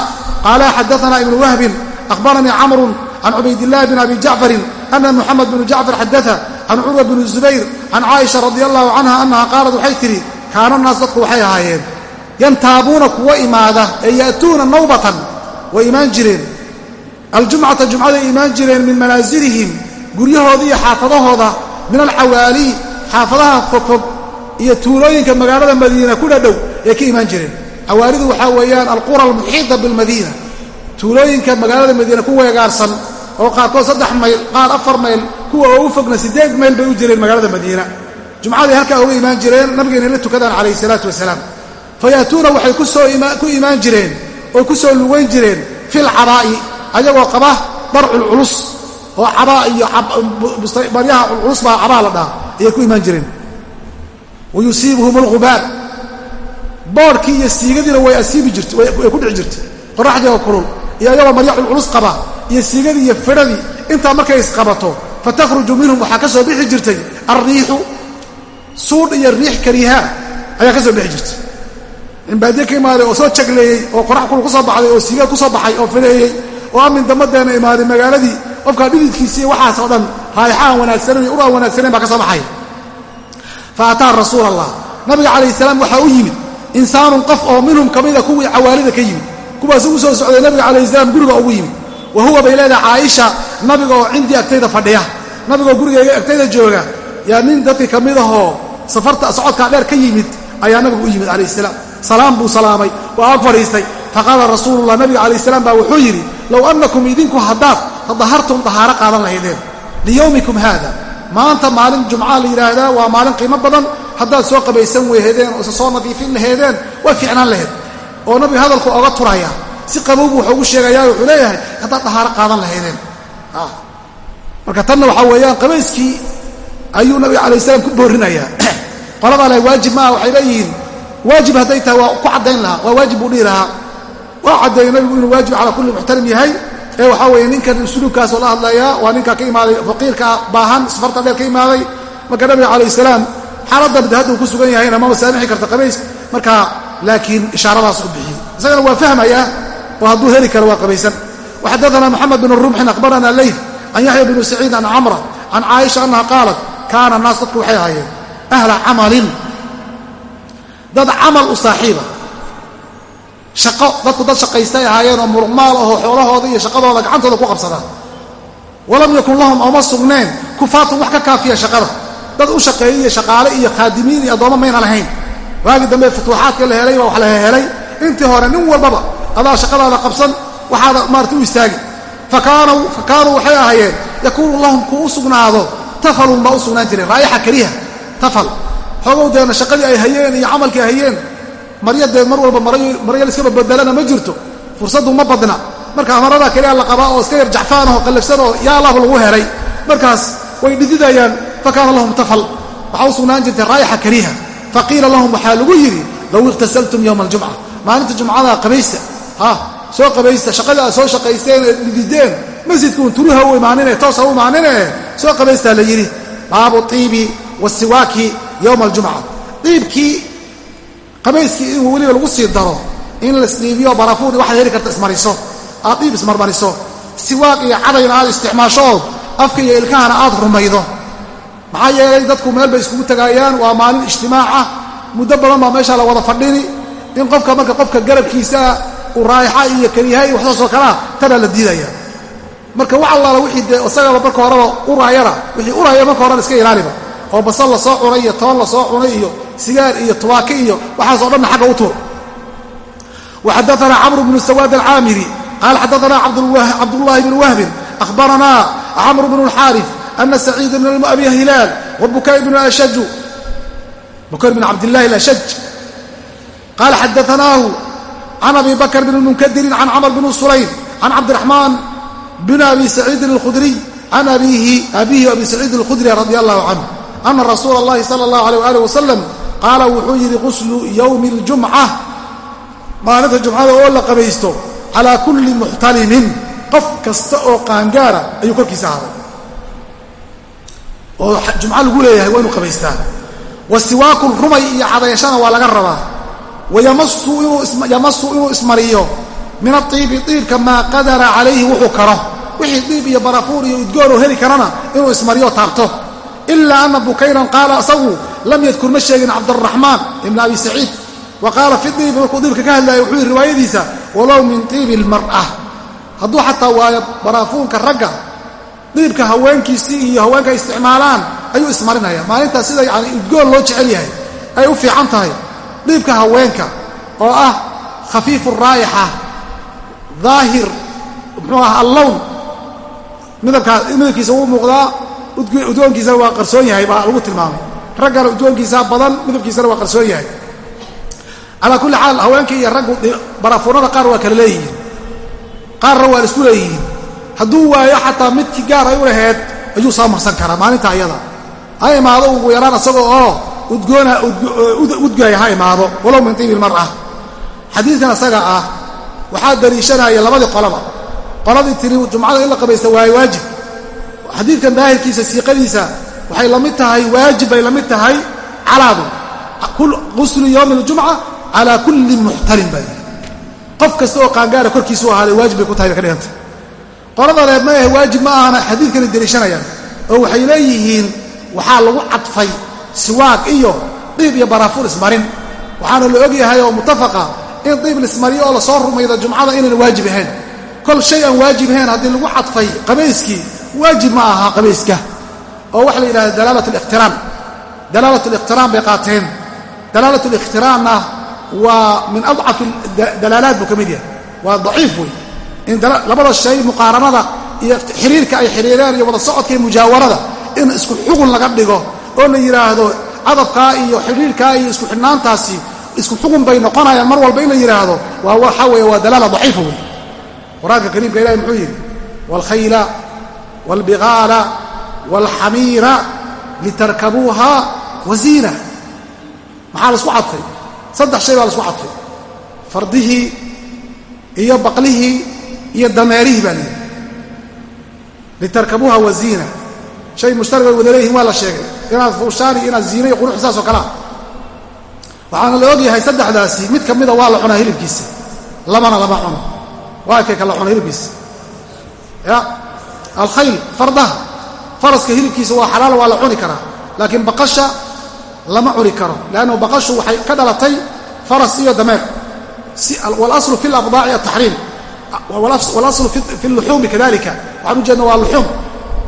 qaala xadaana ibnu wahbin akhbaranii camrun can cubaydillahi bn abi jacfarin ana muxamed bnu jacfar xadaa can curwa bni zubayr can caaisha radi allahu canha annaha qaalat waxay tidhi kaana naas dadku waxay ahaayeen yantaabuuna kuwa imaada ee ya'tuuna nawbatan way imaan jireen. Aljumcata jumcaday imaan jireen min manaasilihim guryahooda iyo xaafadahooda min alcawaali xaafadaha fogfog iyo tuulooyinka magaalada madiina ku dhadhow ay ka imaan jireen cawaalidu waxaa weeyaan alqura almuxiita bilmadiina. Tuulooyinka magaalada madiina ku weegaarsan oo qaarkood saddex mayl qaar afar mayl kuwa oo u fogna siddeed mayl bay u jireen magaalada madiina. Jumcaday halkaa uga imaan jireen nabigeenay la tukadaan calayhi salaatu wasalaam. Fa yaatuuna waxay ku imaan jireen oo ku soo lugayn jireen fil cabaa'i ayagoo qaba dhar culculus oo cabaa iyo baryaha culculus baa cabaa la dhaha ayay ku imaan jireen wa yusiibuhum alghubaar boodhkii iyo siigadiina way asiibi jirtay way ku dhici jirtay qoraxdii oo kulul iyo ayagoo maryo culculus qaba iyo siigadii iyo fidhadii intaa markay isqabato fatakhruju minhum waxaa ka soo bixi jirtay alriixu suudh iyo riix kariihaa ayaa ka soo bixi jirtay inbaadiye ka imaaday oo soo jagleeyey oo qorax kulul ku soo baxday oo siiga ku soo baxay oo fidheeyey oo amin damadeena imaaday magaaladii qofkaa dhididkiisi iyo waxaas oo dhan raayixaan wanaagsanen iyo uraan wanaagsanen baa ka soo baxay fa ataa rasuul allah nabiga calayh salaam waxaa u yimid. insaanun qof oo minhum ka mida kuwii cawaalida ka yimid kuwaas ugu soo socday nabiga calayh salaam guriga ugu yimid wa huwa bay leedahay caaisha nabiga oo cindii agtayda fadhiya nabigaoo gurigayga agtayda jooga yaa nin dadkii ka mid ahoo safarta socodkaa dheer ka yimid ayaa nabigu u yimid calayh salaam salaam buu salaamay waa ag fadhiistay faqaala rasuulullah nabiga calayh salaam baa wuxuu yidhi low annakum idinku haddaad tadahartum dahaaro qaadan lahaydeen liyowmikum haada maanta maalin jumca la yidhaahdaa waa maalin qiimo badan. Haddaad soo qabaysan weyhedeen oo isa soo nadiifin laheedeen way fiicnaan laheyd oo nabiga hadalku oga turaya si qabowbu wuxuu ugu sheegayaa wuxuu leeyahay haddaad dahaaro qaadan lahaydeen marka tanna waxaa weeyaan qabayskii ayuu nabiga calayh salaam ku boorinayaa. <clears throat> Qoladaa leh waajib maaha waxay leeyihiin waajib hadday tahay waa ku caddayn lahaa waa waajib buu dhihi lahaa. Waa caddeeyey nabigu inuu waajib calaa kulli muxtarim yahay ee waxaa weeye ninkan usluubkaasoo la hadlayaa waa ninka ka imaaday faqiirka baahan safarta dheer ka imaaday. Marka nabiga calayh salaam xaaladdan de hadduu ku sugan yahayna mama saamixi karta qabays marka laakiin ishaaradaas u bixiyey isagana waa fahmayaa oo hadduu heli karo waa qabaysan. Waxadaana moxamed bn rumxin akhbarana leyth can yaxya bni saciid can camra can caaisha annaha qaalat kaana naas dadku waxay ahaayeen ahla camalin. Dad camal u saaxiiba shaqo dadku dad shaqaystay ahaayeen oo muruqmaal ahoo xoolahooda iyo shaqadooda gacantooda ku qabsadaan. Walam yakun lahum ooma sugneen kufaatun wax ka kaafiya shaqada. Dad u shaqeeyey iyo shaqaale iyo khaadimiin iyo addoommo mayna lahayn. Waagii dambe futuuxaadka la helay baa wax la helay. Intii hore nin walbaba adaa shaqadaada qabsan waxaada maarata u istaagi fa kaanuu waxay ahaayeen yakuunu lahum kuu u sugnaado tafalun baa u sugnaan jiray raa'ixa kariha tafal. Xoogow shaqadii ay hayeen iyo camalkii ay hayeen maryo deed mar walba maryo laiskaba bedelana ma jirto. Fursaddu ma badna. Marka maradaa keliya la qabaa oo iska yar jacfaan oo qallafsan oo yaa allahu lagu helay. Markaas way dhididayaan fa kaana lahum tafal. Waxaa u sugnaan jirtay raa'ixa kariha fa qiila lahum waxaa lagu yidhi low iqtasaltum yowma aljumca. Maalinta jumcada qabaysta. Ha soo qabaysta shaqadii aad soo shaqaysteen ee dhidideen. Masjidkuun turuha u imaanine toos ha u imaanine. Soo qabaystaa la yidhi baabu tiibi wasiwaaki yowma aljumca. Diibkii qabayskii inuu weliba lagu sii daro in laisdhiibiyo barafuuri waxaad heli karta ismariso. Aad dhiib ismarmariso siwaaq iyo cadayna aad isticmaasho ood afka iyo ilkahana aad rumaydo. Maxaa yeelay dadku meel bay iskugu tagaayaan waa maalin ijtimaac ah. Muddo badan baa meesha la wada fadhini in qofka marka qofka garabkiisaa uu raayixa iyo kariyaha iyo waxsaasoo kalea tanaa la diidaya. Marka wax allaala wixii dee isagaba marka horeba uraayana wixii uraaya marka horeba iska ilaaliba. Oo basal la soo cunay iyo toon la soo cunay iyo sigaar iyo tubaake iyo waxaasoo dhanna xagga u tur waxadaana camru bnu sawaad alcaamiri qaal xadaana cabdullaahi bnu wahbin ahbaranaa camru bnu اlxaarif ana saciid bn abi hilaal wabukayr bn ashaju bukayr bn cabdillahi alashaj qaal xadaanaahu can abi bakr bn munkadirin can camr bn sulaym can cabdiraxmaan bn abi saciidin اlkhudriy can abiihi abihi abi saciidin اlkhudri radi allahu canh ana rasuula اllahi sala اllahu alيh ali wasalam qaala wuxuu yidhi quslu yowmi اljumca maalinta jumcada oo la qabaysto calaa kulli muxtalimin. Qof kasta oo qaangaara ayuu korkiisa ahaaday oo jumco lagu leeyahay waa inuu qabaystaa. Wa siwaakun rumay iyo cadayashana waa laga rabaa. Wayamasu inuu ismariyo. Min aiibi iibka maa qadara calayhi wuxuu karo. Wixii diib iyo barafuur iyo udgoonoo heli karana inuu ismariyo taabto. Ilaa ana bukayran qaala isagu lam yadkur ma sheegin cabdaraxmaan ibn abi saciid. Wa qaala fi diibi markuu diibka ka hadlaaya wuxuu yidhi riwaayadiisa walow min tiibi ilmar'a hadduu xataa waayo baraafuunka ragga diibka haweenkiisii iyo haweenka isticmaalaan ayuu ismarinaya maalintaas sida yani udgoon loo jecel yahay ay u fiican tahay. Diibka haweenka oo ah khafiifu raa'ixa daahir muxuu ah allown midabkiisa wuu muuqdaa udgoonkiisana waa qarsoon yahay baa lagu tilmaamay raggana udgoonkiisaa badan midabkiisana waa qarsoon yahay. Calaa kulli xaal haweenka iyo raggu barafuunada qaar waa kala leeyihiin. Qaarna waa isku leeyihiin. Hadduu waayo xataa midkii gaar ay u laheed ayuu soo marsan karaa maalinta ayada. Ha imaado ugu yaraan isagoo oo udgoona udgaya ha imaado. Walow min tiibi ilmar'a xadiidkan isaga ah waxaa daliishanaya labadii qolaba. Qoladii tiri jumcada in la qabaysta waa waajib. Xadiidkan daahirkiisa siiqadiisa waxay la mid tahay waajib bay la mid tahay calaadu. Quslu yowmi اljumca calaa kulli muxtalim baa yidhi qof kasta oo qaangaara korkiisu ahaaday waajib bay ku tahay bay ka dhiganta qolada reer ma ahe waajib ma ahana xadiidkana deliishanayaan. Oo waxay leeyihiin waxaa lagu cadfay siwaag iyo dhiib iyo baraafuur ismarin. Waxaana la ogyahay oo mutafaqa in diib lismariyo oo la soo rumaydo jumcada inayna waajib ahayn. Kol shay aan waajib ahayn haddii lagu cadfay qabayskii waajib ma aha qabayska oo waxa la yidhahda dalaalat liqtiraan dalaalat liqtiraan bay qaateen. Dalaalat liqhtiraanna waa min adcaf dalaalaat buu ka mid yahay. Waa daciif wey in labada shay muqaaranada iyo xiriirka ay xiriireen iyo wada socodka mujaawarada in isku xugun laga dhigo oo la yidhaahdo cadafkaa iyo xidhiirkaa iyo isku xidhnaantaasi isku xugun bay noqonayaan. Mar walba in la yidhaahdo waa waxa weeye waa dalaala daciifa wey qur'aanka kariimka ilahi muxuu yidhi waalkhayla waalbigaala waalxamiira litarkabuuha waziina maxaa la isku cadfay saddex shay baa la isku cadfay fardihii iyo baqlihii iyo dameerihii baa layidhi litarkabuuha waziina shay mushtarig ay wada leeyihiin waa la sheegay inaad fuushaan iyo inaad ziina iyo quruxi saas oo kalea waxaana la ogyahay saddexdaasi mid ka mida waa la cunaa hilibkiisa labana lama cuno waa kay cuna ya alkhayl fardaha faraska hilibkiisa waa xalaal waa la cuni karaa. Laakiin baqasha lama cuni karo leannu baqashu waxay ka dhalatay faras iyo dameer. Walaslu fi labdaaci ataxriim walaslu fi luxuumi kadalika waxaan ujeedna waa luxuum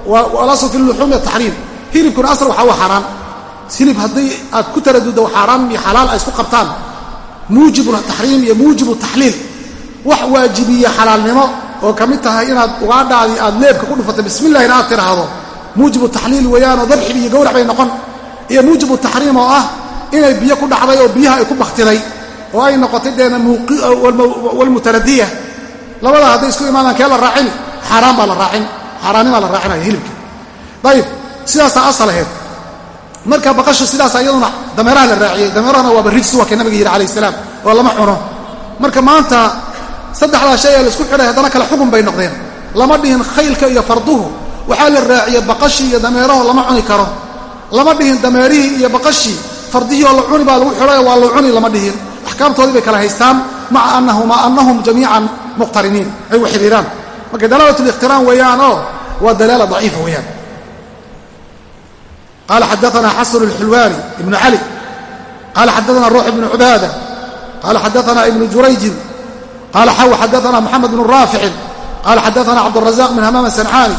walaslu fi luxuumi ataxriim hilibkuna asal waxaa waa xaaraan hilib haddii aad ku taraduddo xaaraan iyo xalaal ay isku qabtaan. Muujibu taxriim iyo muujibu taxliil wax waajibiya xalaalnimo oo ka mid tahay inaad ugaadhaadii aad leebka ku dhufatay bismillahina aad tiraahdo muujibu taxliil weeyaanoo dabxib iyo gawrac bay noqon. Iyo muujibu taxriim oo ah inay biyo ku dhacday oo biyaha ay ku bakhtiday. Oo ay noqotay deena walmutaradiya labada hadday isku imaadaan kee la raacin? Xaaraan baa la raacin. Xaaraannimaa la raacinaya hilibka. Ayib sidaasaa asal aheed. Marka baqashu sidaasa iyaduna dameeraha la raaciyey. Dameerahana waaba rijsi waa ka nabiga yidhi calayh salaam oo lama cuno. Marka maanta saddexdaa shay ee la isku xidhay haddana kale xugun bay noqdeen. Lama dhihin waxaa la raaciyey baqashii iyo dameeraho lama cuni karo. Lama dhihin dameerihii iyo baqashii fardihii oo la cuni baa lagu xidhayo waa la cuni lama dhihin. Axkaamtoodii bay kala haystaan maca anahuma anahum jamiican muqtariniin. Ay wa xiriiraan marka dalaalat liqtiraan weeyaan oo waa dalaala daciifa weeyaan. Qala xadaana xasan اlxulwaani ibnu cali qala xadaana ruux ibnu cubaada. Qala xadaana ibnu jurayjin. Qala xaw xadaana moxamed bnu raaficin qala xadaana cabdurazaq min hamaam sancaani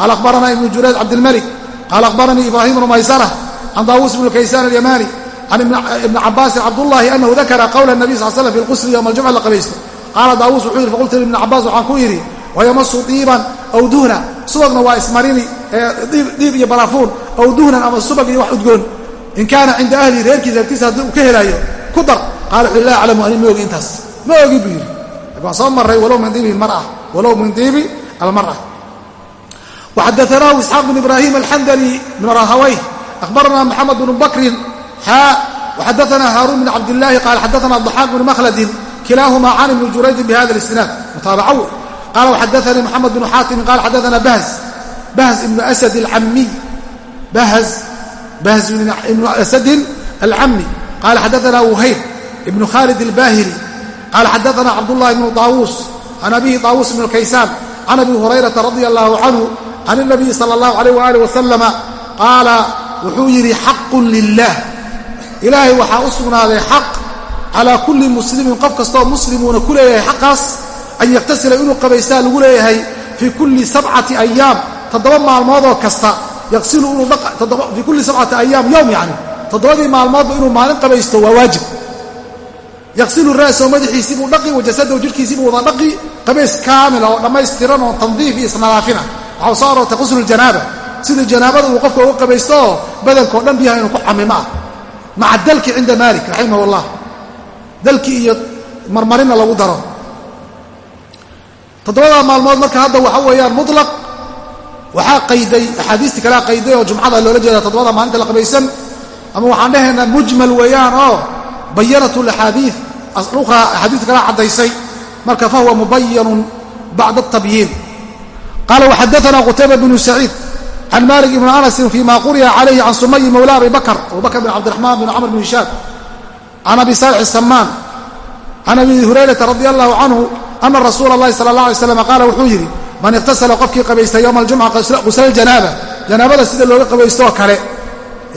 qala akhbarana ibnu jurayd cabdilmalik qala akhbaranii ibrahim bnu maysara can daawuus bn kaysaan alyamani can ibni cabaasin cabdullahi anahu dakara qowla nabiy sal slam fi lqusli yowma aljumca la qabaysto qaala daawuus wuxuu yidhi faqultu libni cabaas waxaan ku yidhi wayamasu diiban aw duhna subagna waa ismarini dhiib iyo baraafuun aw duhnan ama subag iyo wax udgoon in kaana cinda ahlihi reerkiisa agtiisa haddii uu ka helaayo ku dar qaala wuxu la aclamu ani ma ogi intaas ma ogi buu yidhi waan soo maray walow min diibi mara walow min diibi almara waxadaanaahu isxaaq bn ibrahim alxandali bn rahawayh akhbarana maxamed bnu bakrin xaa waxadaana haaruun bn cabdillaahi qaala xadaana daxaaq bnu makhladin kilaahumaa can ibni juraydin bihada اlisnaad mutaabaca wey qala waxadaanii moxamed bnu xaatimin qala xadaana bahz bahz ibnu asad alcamiy bahz bahz ibnu asadin alcami qala xadaana wuhayb ibnu khalid albahili qala xadaana cabdullahi bnu daawuus can abihi daawuus bnu kaysaan can abi hurayrata radia allahu canhu can اnabiyi sala اllahu alayh waalih wasalama qaala wuxuu yidhi xaqun lilah ilaahay waxaa u sugnaaday xaq calaa kulli muslimin qof kastooo muslimuuna ku leeyahay xaqaas an yaktasila inuu qabaystaa lagu leeyahay fii kulli sabcati ayaam toddoba maalmoodoo kasta yaqsilu inuu fii kulli sabcati ayaam yowm yacni toddobadii maalmoodba inuu maalin qabaysto waa waajib yaqsilu ra'sahu madaxiisii buu dhaqi wa jasadahu jidhkiisii buu wada dhaqi qabays kaamila oo dhammaystiran oo tandiif iyo waxau soo aroortay quslujanaaba sidii janaabada uu qofka uga qabaysto oo badankao dhan biyaha inuu ku camimo ah. Maca dalki cinda maalik raximah allah dalki iyo marmarina lagu daro. Toddobadaa maalmood marka hadda waxa weeyaan mulaq waxaa qayday axaadiistii kalea qayday oo jumcada loola jeeda toddobada maalinta la qabaysan. Ama waxaan dhahaynaa mujmal weeyaan oo bayanat laxaadiid ukhraa axaadiista kalea caddaysay. Marka fahuwa mubayanun bacda atabyiin qaala waxadaana qutayba bnu saciid can malik ibni anasin fima quri'a calayhi can sumayi mawla abi bakr abubakr bin cabdiraxmaan bin camr bin hishaam can abi saalix samaan can abi hurayrata radi allahu canhu ana rasuula اllahi sala اllah alay slam qaala wuxuu yidhi man iqtasala qofkii qabaystay yowma aljumca qusla janaaba janaabada sida looga qabaystooo kale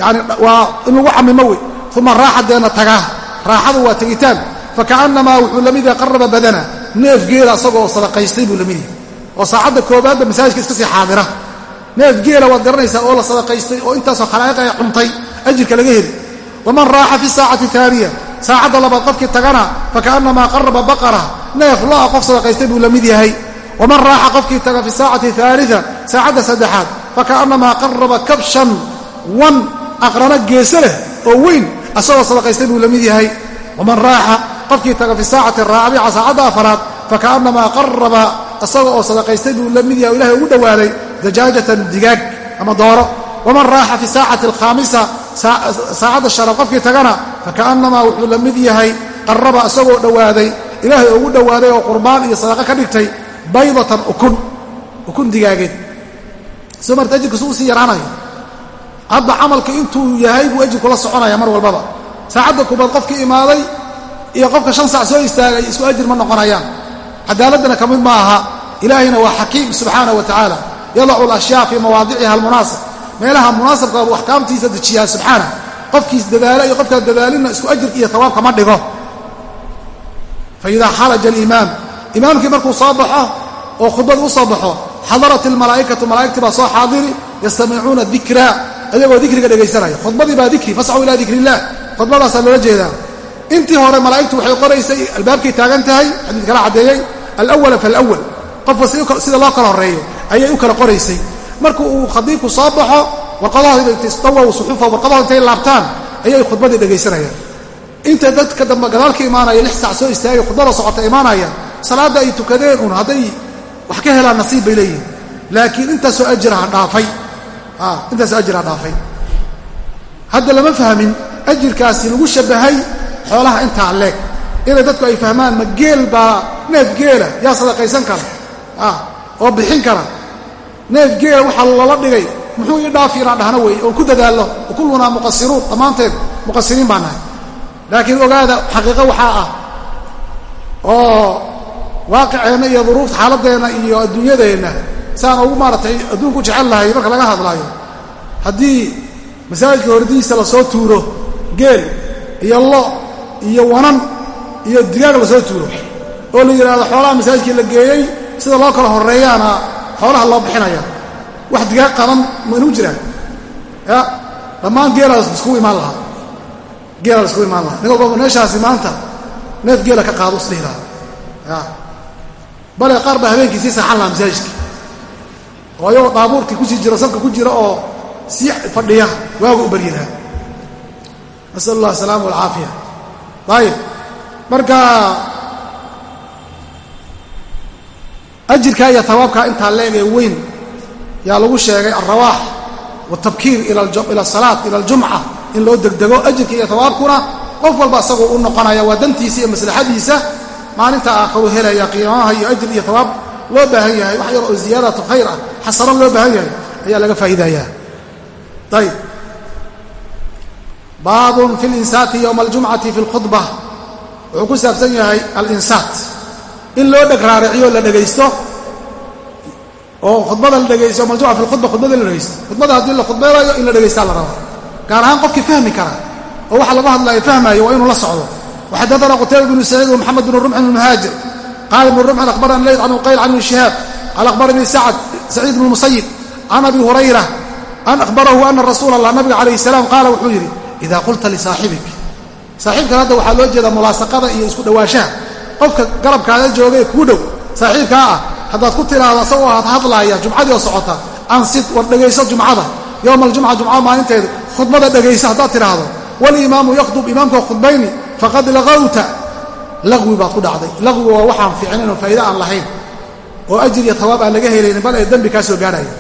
yani waa in lagu camimo wey uma raaxadeena tagaa raaxadu waa tegitaan fakaannamaa wuxuu la mid yahay qaraba badana neef geela isagoo sadaqaystay buu la mid yahay oo saacadda koobaadba masaajidka iska sii xaadira neef geela waad garanaysaa oo la sadaqaystay oo intaasoo khalaa'iq ay cuntay ajirka laga heli. Waman raaxa fi saacati aaniya saacadda labaad qofkii tagana fakaannamaa qaraba baqara neef lo'a qof sadaqaystay buu la mid yahay. Waman raaxa qofkii taga fi saacati aalia saacadda saddexaad fakaannamaa qaraba kabshan wan aqrana geese leh oo weyn asagoo sadaqaystay buu la mid yahay. Waman raaxa qofkii taga fi saacati raabica saacadda afaraad fakaannamaa qaraba asaga oo sadaqaystay buu la mid yahay o ilahay ugu dhowaaday dajaajatan digaag ama dooro. Waman raaxa fi saacati alkhaamisa saacadda shanaad qofkii tagana fakaannamaa wuxuu la mid yahay qaraba isagoo dhowaaday ilaahay ugu dhowaaday oo qurbaan iyo sadaqo ka dhigtay baydatan ukun ukun digaageed. Soo marta ajirkiisu u sii yaraanayo hadba camalka intuu yahay buu ajirku la soconaya mar walbaba. Saacadda kubaad qofkii imaaday iyo qofka shan saac soo istaagay isku ajir ma noqonayaan. Cadaaladdana ka mid ma aha ilaahayna waa xakiim subxaanah wa tacaala. Yadacu alashyaa fii mawaadiciha almunaasib meelaha munaasabka buu axkaamtiisa dejiyaa subxaana. Qofkiis dadaala iyo qofkaa dadaalina isku ajirka iyo tawaabka ma dhigo. Faidaa kharaja alimaam imaamkii markuu soo baxo oo khudbada u soo baxo xadarat almalaa'ikatu malaa'igtii baa soo xaadiri yastamicuuna dikra ayagoo dikriga dhegaysanaya khudbadii baa dikri fasxuu ilaa dikri illah khudbadaasaa loola jeedaa. Intii hore malaa'igtu waxay qoraysay albaabkay taagan tahay xadiid kala caddeeyey alawala qofka sida loo kala horreeyo ayay u kala qoraysay. Marka uu khadiibku soo baxo warqadahoodaistawaw suxuufa warqadahood intay laabtaan ayay khudbadii dhegaysanayaan. Inta dadka dambe gadaalka imaanaya lix saac soo istaagay khudbada socota imaanaya salaadda ay tukadeen un hadday wax ka helaan nasiib bay leeyihiin laakiin intaasoo ajiraha dhaafay. Intaasoo ajiraha dhaafay. Hadda lama fahmin ajirkaasi lagu shabahay xoolaha intaa leeg. Inay dadku ay fahmaan ma geel baa neef geela yaa sadaqaysan kara oo bixin kara. Neef geela waxaa lala dhigay. Muxuu ii dhaafi inaan dhahno wey oon ku dadaallo. Kullunaa muqasiruun dhammaanteed muqasiriin baa nahay. Laakiin ogaada xaqiiqo waxaa ah. Oo waaqiceenna iyo duruufta xaaladeenna iyo adduunyadeenna saan ugu maaratay adduunku jecel lahay marka laga hadlaayo haddii masaajidka hordiisa la soo tuuro geel iyo lo iyo wanan iyo digaag la soo tuuro oo la yidhaahdo xoolaha masaajidkii la geeyey sida loo kala horreeyaana xoolaha loo bixinaya. Wax digaag qaban maynuu jiraan ya dhammaan geelaa iskugu imaan lahaa. Geelaa la iskugu imaan lahaa. Nin walbaba meeshaasi maanta neef geela ka qaado isla yidhahdo ya. Bale qaar baa habeenkii sii saaxan lahaa masaajidka oo ayagoo daabuurkii ku sii jiro safka ku jira oo sii fadhiya waagu u baryi lahaa nasal allah asalaama walcaafiya ayib marka ajirkaa iyo hawaabkaa intaa leegee weyn yaa lagu sheegay alrawaax watabkiir ila salaat ila aljumca in loo degdego ajirka iyo hawaabkuna qof walba isagoo u noqonaya waa dantiisa iyo maslaxadiisa. Maalinta aakharu helaya qiimaha iyo ajir iyo hawaab loo baahan yahay. Wax yar ziyaadatu khayr ah xasano loo baahan yahay ayaa laga faa'iidaya ayib baabun fi linsaati yowma aljumcati fi lkhudba wuxuu ku saabsan yahay alinsaat in loo dheg raariciyo la dhegaysto oo khudbada la dhegaysto yowma aljumca fi lkhudba khudbada la dhegaysto khudbada haddii la khudbeedayo in la dhegaystaa la rabaa gaar ahaan qofkii fahmi kara. Oo waxa laga hadlaayo fahmaayo waa inuu la socdo. Waxadaana qutayba bnu saciid wamaxamed bnu rumxin muhaajir qaala ibnu rumxin akhbarani layd can uqayl can ibni shihaab. Qaala akhbaranii sacad saciid bnu musayib can abi hurayra an akhbarahu ana rasuula allah nabiga calayh salaam qaala wuxuu yidhi idaa qulta lisaaxibik saaxiibkan hadda waxaa loo jeedaa mulaasaqada qofka garabkaada joogay kuu dhow. Saaxiibkaa ah haddaad ku tiraahdo asagoo aad hadlaaya jumcadii oo socota ansid war dhegayso jumcada. Yowma aljumca jumcada maalinteedu khudbada dhegayso haddaad tidhaahdo walimaamu yakhdub imaamkoo khudbayni faqad laqawta laqwi baad ku dhacday. Laqwi waa waxaan fiicnayn oo faa'iide aan lahayn. Oo ajir iyo tawaab aan laga helaynin bal ee dembi kaa soo gaarhaya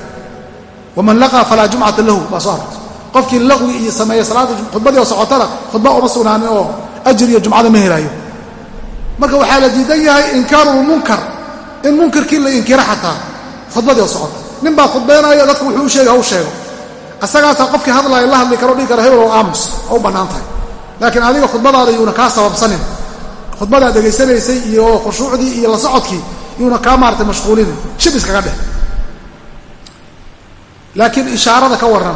waman laqaa falaa jumcata lahu baa soo arortay qofkii laqwi iyo sameeya salaada khudbadii oo socotana khudba uma sugnaanin oo ajir iyo jumcada ma helaayo marka waxaa la diidan yahay inkaarulmunkar in munkarkii la inkiro xataa khudbadii oo socota nin baa khudbaynaya dadka wuxuu u sheega ha u sheego. Asagaasaa qofkii hadlaaya la hadli karo dhihi karo hebel oo aamus oo u bannaan tahay. Laakiin adiga khudbadaada yuuna kaa sababsanin. Khudbadaad dhegaysanaysay iyo khushuucdii iyo la socodkii yuuna kaa maaratay mashquulinin shib iskaga dheh. Laakiin ishaarada ka warran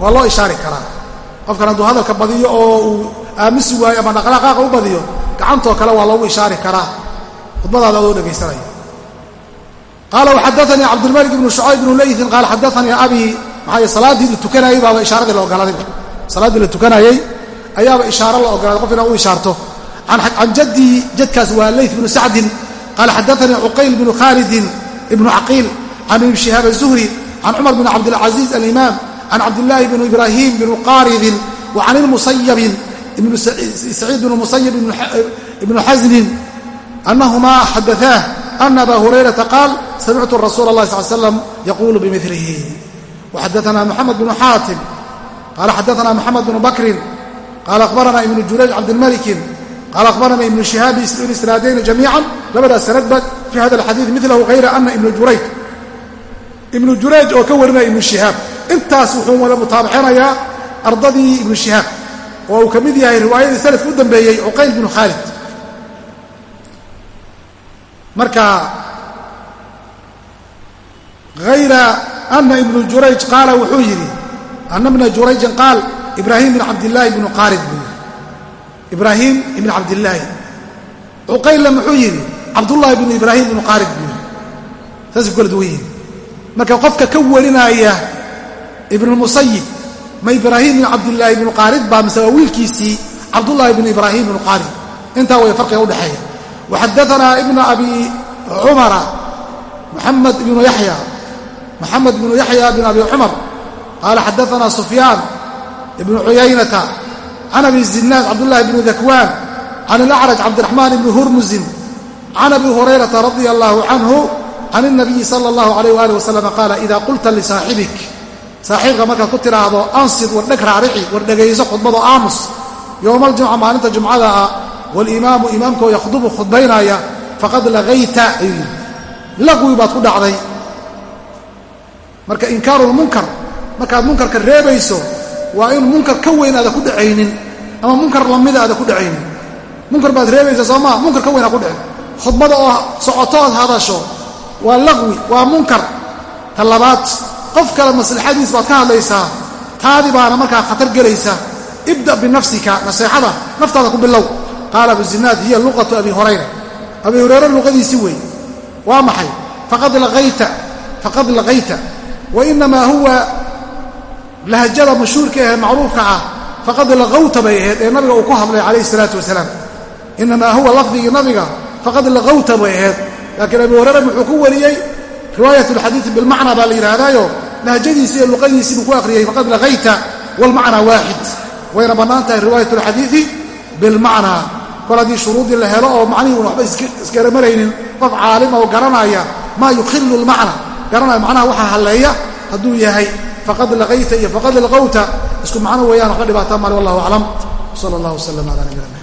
waa loo ishaari karaa. Qofkan hadduu hadalka badiyo oo uu aamusi waayo ama dhaqdhaqaaqa u badiyo gacantoo kale waa loogu ishaari karaa. Khudbadaada adoo dhegaysanaya. Qaala waxadaanii cabdilmalik ibnu shucayb ibnu leytin qaala xadaanii abii. Maxaa salaaddii la tukanayey baaba ishaaradii la ogolaadayba salaaddii la tukanayey ayaaba ishaaro la ogolaaday qof inaa u ishaarto. Can jaddii jadkaas waa leyt bnu sacdin. Qaala xadaanii cuqayl bnu khaalidin ibnu caqiil. Can ibni shihaab azuhri can cumar bn cabdilcaziiz alimaam can cabdillaahi bn ibraahim bn qaaridin wa can ilmusayabin saciid bn musayib ibnu xasnin anahumaa xadaaah ana aba hurayrata qaal samictu rasuula اllahi sal slam yaquulu bimilihi waxadaana moxamed bnu xaatim qaala xadaana moxamed bnu bakrin qaala akhbarana ibnu jurayj cabdilmalikin qaala akhbarana ibnu shihaabi isnaadayni jamiican labadaas sanadba fi hada alxadiid milahu hayra ana ibnu jurayj ibnu jurayj oo ka warinaya ibnu shihaab intaas wuxuu wada mutaabacinayaa ardadii ibnu shihaab oo uu ka mid yahay riwaayadii sanadka u dambeeyey cuqayl binu khaalid. Marka hayra ana ibnu jurayj qaala wuxuu yidhi ana bna jurayjin qaal ibraahim bin cabdillaahi bnu qaarid buu yidhi. Ibraahim ibn cabdillaahi cuqaylla muxuu yidhi cabdullaahi bnu ibraahim bnu qaarid buu yidhi. Saasay kala duwan yihiin marka qofka ka warinaya ibnulmusayib ma ibraahim bn cabdilaahi bnu qaarid baa mise waa wiilkiisii cabdullaahi bn ibraahim bnu qaarid intaa way farqiga udhexeeya waxadaanaa ibna abi cumara muxamed ibnu yaxya moxamed ibnu yaxya bin abi cumar qaala xadaanaa sufyaan ibnu cuyaynata can abi zinaan cabdullaahi bni dakwaan can alacraj cabdiraxmaan ibni hurmusin can abi hurayrata radia allaahu canhu can اnabiyi sala اllahu alayh waalih wasalam qaala ida qulta lisaaxibik saaxiibka markaad ku tidhaahdo ansid war dheg raarici war dhegayso khudbado aamus. Yowma aljumca maalinta jumcada ah walimaamu imaamkoo yakhdubu khudbaynaya faqad lagayta ayuu yidhi. Laqwi baad ku dhacday. Marka inkaaru lmunkar markaad munkarka reebayso waa in munkar ka weyn aada ku dhacaynin ama munkar lamida aada ku dhacaynin. Munkar baad reebaysa soo maa munkar ka weyn aad ku dhacin khudbada oo socoto ood hadasho waa laqwi waa munkar. Ta labaad qof kale maslaxadiis baad ka hadlaysaa taadi baana markaa khatar gelaysa ibda binafsika naseexada naftaada ku bilow. Qaala abuzinaad hiya luqatu abi hurayra. Abi hurayre luqadiisi weeye waa maxay? Faqad laqayta wa inamaa huwa lahjada mashhuurka ahee macruufka ah. Faqad laqawta bay ahayd ee nabiga uu ku hadlay calayhi salaatu wasalaam. Inamaa huwa lafdigii nabiga faqad laqawta bay ahayd. Laakiin abi hurayra wuxuu ku wariyey riwaayat alxadiidi bilmacna baa la yidhaahdaayo lahjadiisi iyo luqadiisii buu ku akhriyey faqad laqayta walmacnaa waaxid wayna bannaan tahay riwaayat alxadiidi bilmacnaa kol haddii shuruudii la helo oo macnihii un waxba iskaramaraynin qof caalima oo garanaya maa yukhilu lmacna garanaya macnaha waxaa halleeya hadduu yahay faqad laqayta iyo faqad laqawta. Isku macno weeyaan waxba dhibaataa male wallahu aclam. Sala allah wasalam ala nabina